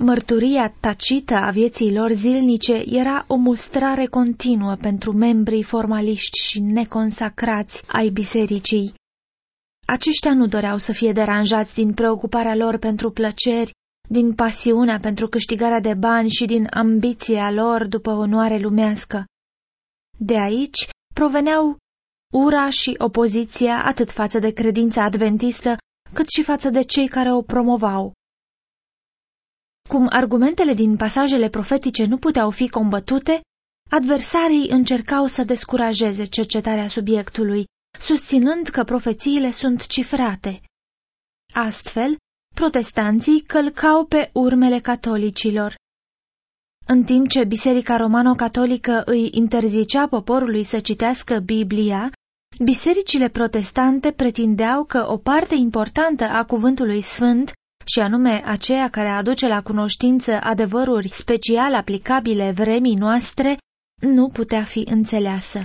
Mărturia tacită a vieții lor zilnice era o mustrare continuă pentru membrii formaliști și neconsacrați ai bisericii. Aceștia nu doreau să fie deranjați din preocuparea lor pentru plăceri, din pasiunea pentru câștigarea de bani și din ambiția lor după onoare lumească. De aici proveneau ura și opoziția atât față de credința adventistă, cât și față de cei care o promovau. Cum argumentele din pasajele profetice nu puteau fi combătute, adversarii încercau să descurajeze cercetarea subiectului, susținând că profețiile sunt cifrate. Astfel, protestanții călcau pe urmele catolicilor, în timp ce Biserica Romano-Catolică îi interzicea poporului să citească Biblia, bisericile protestante pretindeau că o parte importantă a cuvântului sfânt, și anume aceea care aduce la cunoștință adevăruri special aplicabile vremii noastre, nu putea fi înțeleasă.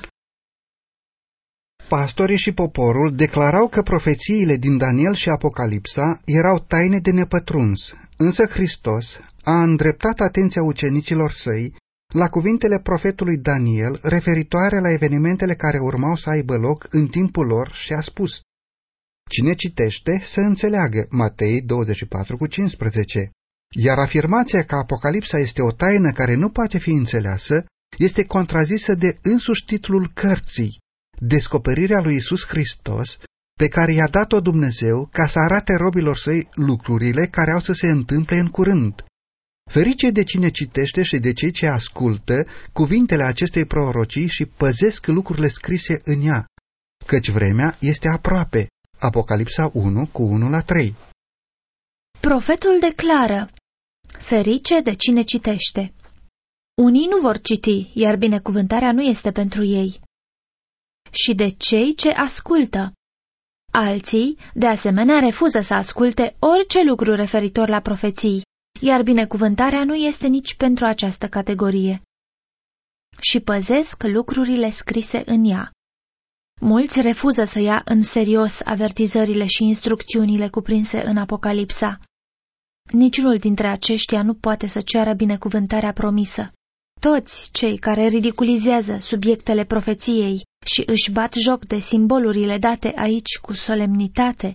Pastorii și poporul declarau că profețiile din Daniel și Apocalipsa erau taine de nepătruns, însă Hristos a îndreptat atenția ucenicilor săi la cuvintele profetului Daniel referitoare la evenimentele care urmau să aibă loc în timpul lor și a spus Cine citește să înțeleagă Matei 24 cu 15 Iar afirmația că Apocalipsa este o taină care nu poate fi înțeleasă este contrazisă de însuși titlul cărții, Descoperirea lui Isus Hristos, pe care i-a dat-o Dumnezeu ca să arate robilor săi lucrurile care au să se întâmple în curând. Ferice de cine citește și de cei ce ascultă cuvintele acestei prorocii și păzesc lucrurile scrise în ea, căci vremea este aproape. Apocalipsa 1 cu 1 la 3 Profetul declară, Ferice de cine citește. Unii nu vor citi, iar binecuvântarea nu este pentru ei. Și de cei ce ascultă. Alții, de asemenea, refuză să asculte orice lucru referitor la profeții, iar binecuvântarea nu este nici pentru această categorie. Și păzesc lucrurile scrise în ea. Mulți refuză să ia în serios avertizările și instrucțiunile cuprinse în Apocalipsa. Niciunul dintre aceștia nu poate să ceară binecuvântarea promisă. Toți cei care ridiculizează subiectele profeției și își bat joc de simbolurile date aici cu solemnitate,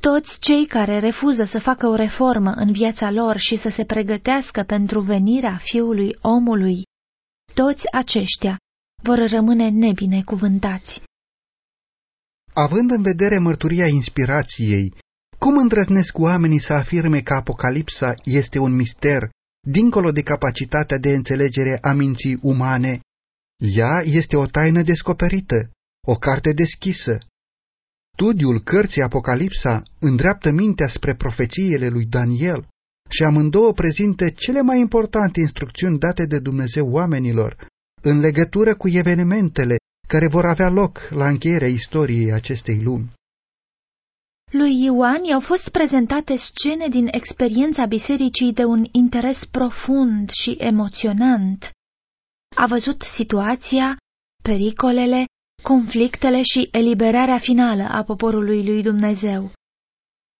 toți cei care refuză să facă o reformă în viața lor și să se pregătească pentru venirea fiului omului, toți aceștia vor rămâne nebinecuvântați. Având în vedere mărturia inspirației, cum îndrăznesc oamenii să afirme că Apocalipsa este un mister, dincolo de capacitatea de înțelegere a minții umane? Ea este o taină descoperită, o carte deschisă. Studiul cărții Apocalipsa îndreaptă mintea spre profețiile lui Daniel și amândouă prezintă cele mai importante instrucțiuni date de Dumnezeu oamenilor în legătură cu evenimentele care vor avea loc la încheierea istoriei acestei lumi. Lui Ioan i-au fost prezentate scene din experiența bisericii de un interes profund și emoționant. A văzut situația, pericolele, conflictele și eliberarea finală a poporului lui Dumnezeu.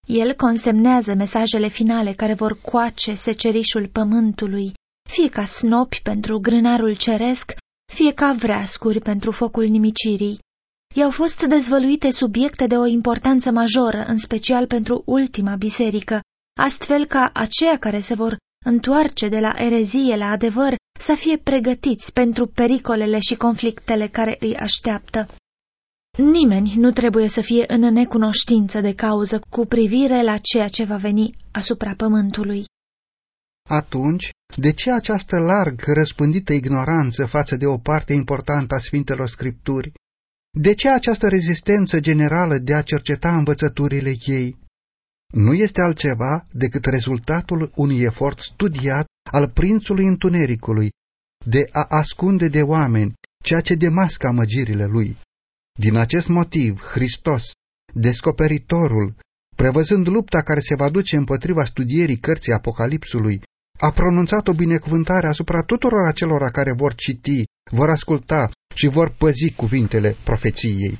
El consemnează mesajele finale care vor coace secerișul pământului, fie ca snopi pentru grânarul ceresc, fie ca vreascuri pentru focul nimicirii. I-au fost dezvăluite subiecte de o importanță majoră, în special pentru ultima biserică, astfel ca aceia care se vor întoarce de la erezie la adevăr să fie pregătiți pentru pericolele și conflictele care îi așteaptă. Nimeni nu trebuie să fie în necunoștință de cauză cu privire la ceea ce va veni asupra pământului. Atunci, de ce această larg răspândită ignoranță față de o parte importantă a Sfintelor Scripturi? De ce această rezistență generală de a cerceta învățăturile ei? Nu este altceva decât rezultatul unui efort studiat al prințului întunericului de a ascunde de oameni ceea ce demască amăgirile lui. Din acest motiv, Hristos, descoperitorul, prevăzând lupta care se va duce împotriva studierii cărții Apocalipsului, a pronunțat o binecuvântare asupra tuturor acelora care vor citi, vor asculta și vor păzi cuvintele profeției.